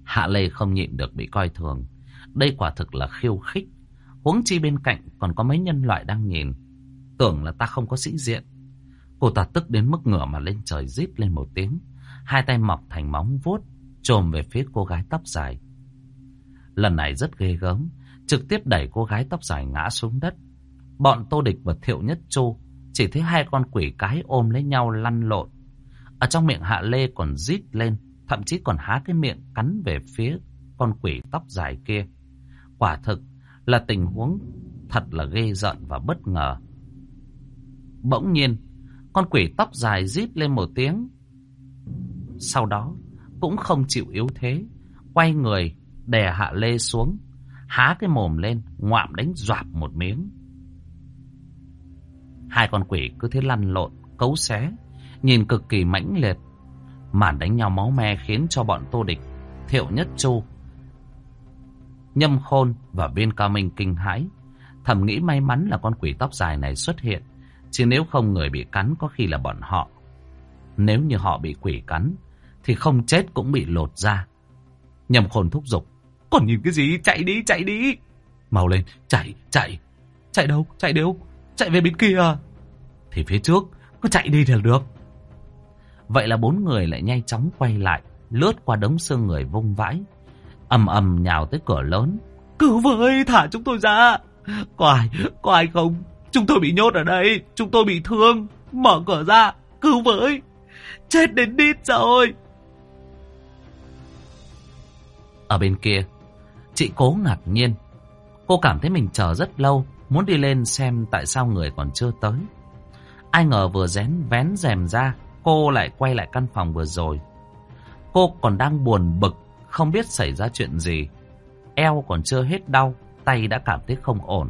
A: Hạ Lê không nhịn được bị coi thường. Đây quả thực là khiêu khích. Huống chi bên cạnh còn có mấy nhân loại đang nhìn. Tưởng là ta không có sĩ diện. Cô ta tức đến mức ngửa mà lên trời rít lên một tiếng. Hai tay mọc thành móng vuốt, trồm về phía cô gái tóc dài. Lần này rất ghê gớm, trực tiếp đẩy cô gái tóc dài ngã xuống đất. Bọn Tô Địch và Thiệu Nhất Chu chỉ thấy hai con quỷ cái ôm lấy nhau lăn lộn. Ở trong miệng Hạ Lê còn rít lên thậm chí còn há cái miệng cắn về phía con quỷ tóc dài kia. Quả thực là tình huống thật là ghê rợn và bất ngờ. Bỗng nhiên, con quỷ tóc dài rít lên một tiếng. Sau đó, cũng không chịu yếu thế, quay người, đè hạ lê xuống, há cái mồm lên, ngoạm đánh dọạp một miếng. Hai con quỷ cứ thế lăn lộn, cấu xé, nhìn cực kỳ mãnh liệt. Màn đánh nhau máu me khiến cho bọn Tô Địch, Thiệu Nhất Chu, Nhâm Khôn và Viên Cao Minh kinh hãi. Thầm nghĩ may mắn là con quỷ tóc dài này xuất hiện, chứ nếu không người bị cắn có khi là bọn họ. Nếu như họ bị quỷ cắn, thì không chết cũng bị lột ra. Nhâm Khôn thúc giục.
C: Còn nhìn cái gì? Chạy đi, chạy đi.
A: Mau lên, chạy, chạy.
C: Chạy đâu, chạy đâu? Chạy về bên kia.
A: Thì phía trước,
C: cứ chạy đi thì được.
A: Vậy là bốn người lại nhanh chóng quay lại, lướt qua đống xương người vung vãi, ầm ầm nhào tới cửa lớn.
C: Cứu với, thả chúng tôi ra. Có ai, có ai không? Chúng tôi bị nhốt ở đây, chúng tôi bị thương. Mở cửa ra, cứu với. Chết đến đít rồi.
A: Ở bên kia, chị cố ngạc nhiên. Cô cảm thấy mình chờ rất lâu, muốn đi lên xem tại sao người còn chưa tới. Ai ngờ vừa rén vén rèm ra, cô lại quay lại căn phòng vừa rồi. Cô còn đang buồn bực, không biết xảy ra chuyện gì. Eo còn chưa hết đau, tay đã cảm thấy không ổn.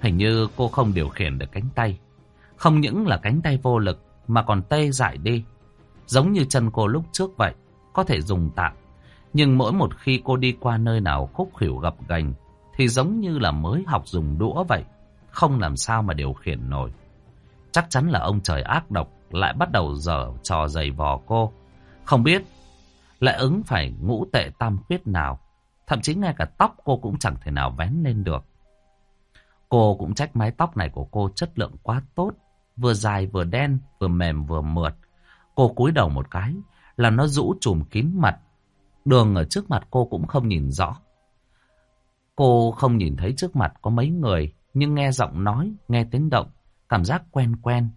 A: Hình như cô không điều khiển được cánh tay. Không những là cánh tay vô lực, mà còn tê dại đi. Giống như chân cô lúc trước vậy, có thể dùng tạm. Nhưng mỗi một khi cô đi qua nơi nào khúc khỉu gập gành, thì giống như là mới học dùng đũa vậy. Không làm sao mà điều khiển nổi. Chắc chắn là ông trời ác độc lại bắt đầu dở trò giày vò cô. Không biết lại ứng phải ngũ tệ tam khuyết nào. Thậm chí ngay cả tóc cô cũng chẳng thể nào vén lên được. Cô cũng trách mái tóc này của cô chất lượng quá tốt. Vừa dài vừa đen, vừa mềm vừa mượt. Cô cúi đầu một cái là nó rũ trùm kín mặt. Đường ở trước mặt cô cũng không nhìn rõ. Cô không nhìn thấy trước mặt có mấy người, nhưng nghe giọng nói, nghe tiếng động, cảm giác quen quen.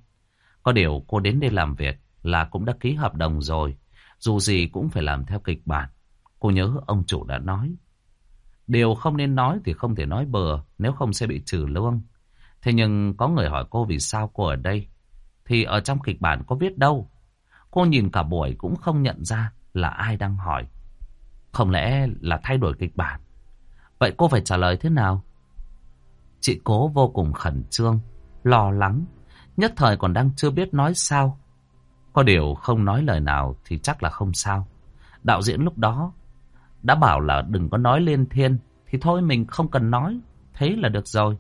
A: Có điều cô đến đây làm việc là cũng đã ký hợp đồng rồi, dù gì cũng phải làm theo kịch bản. Cô nhớ ông chủ đã nói. Điều không nên nói thì không thể nói bừa, nếu không sẽ bị trừ lương. Thế nhưng có người hỏi cô vì sao cô ở đây, thì ở trong kịch bản có viết đâu. Cô nhìn cả buổi cũng không nhận ra là ai đang hỏi. Không lẽ là thay đổi kịch bản? Vậy cô phải trả lời thế nào? Chị cố vô cùng khẩn trương, lo lắng, nhất thời còn đang chưa biết nói sao. Có điều không nói lời nào thì chắc là không sao. Đạo diễn lúc đó đã bảo là đừng có nói lên thiên, thì thôi mình không cần nói, thế là được rồi.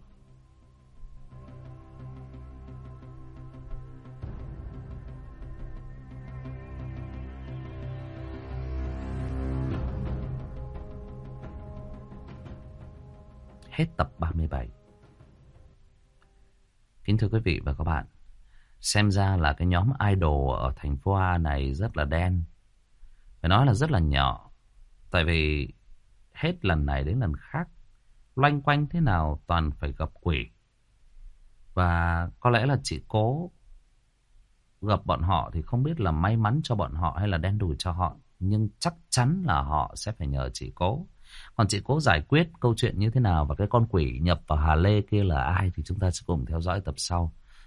A: Hết tập 37. Kính thưa quý vị và các bạn, xem ra là cái nhóm idol ở thành phố A này rất là đen. Phải nói là rất là nhỏ. Tại vì hết lần này đến lần khác, loanh quanh thế nào toàn phải gặp quỷ. Và có lẽ là chị cố gặp bọn họ thì không biết là may mắn cho bọn họ hay là đen đủi cho họ. Nhưng chắc chắn là họ sẽ phải nhờ chị cố. Còn chị cố giải quyết câu chuyện như thế nào và cái con quỷ nhập vào Hà Lê kia là ai thì chúng ta sẽ cùng theo dõi tập sau.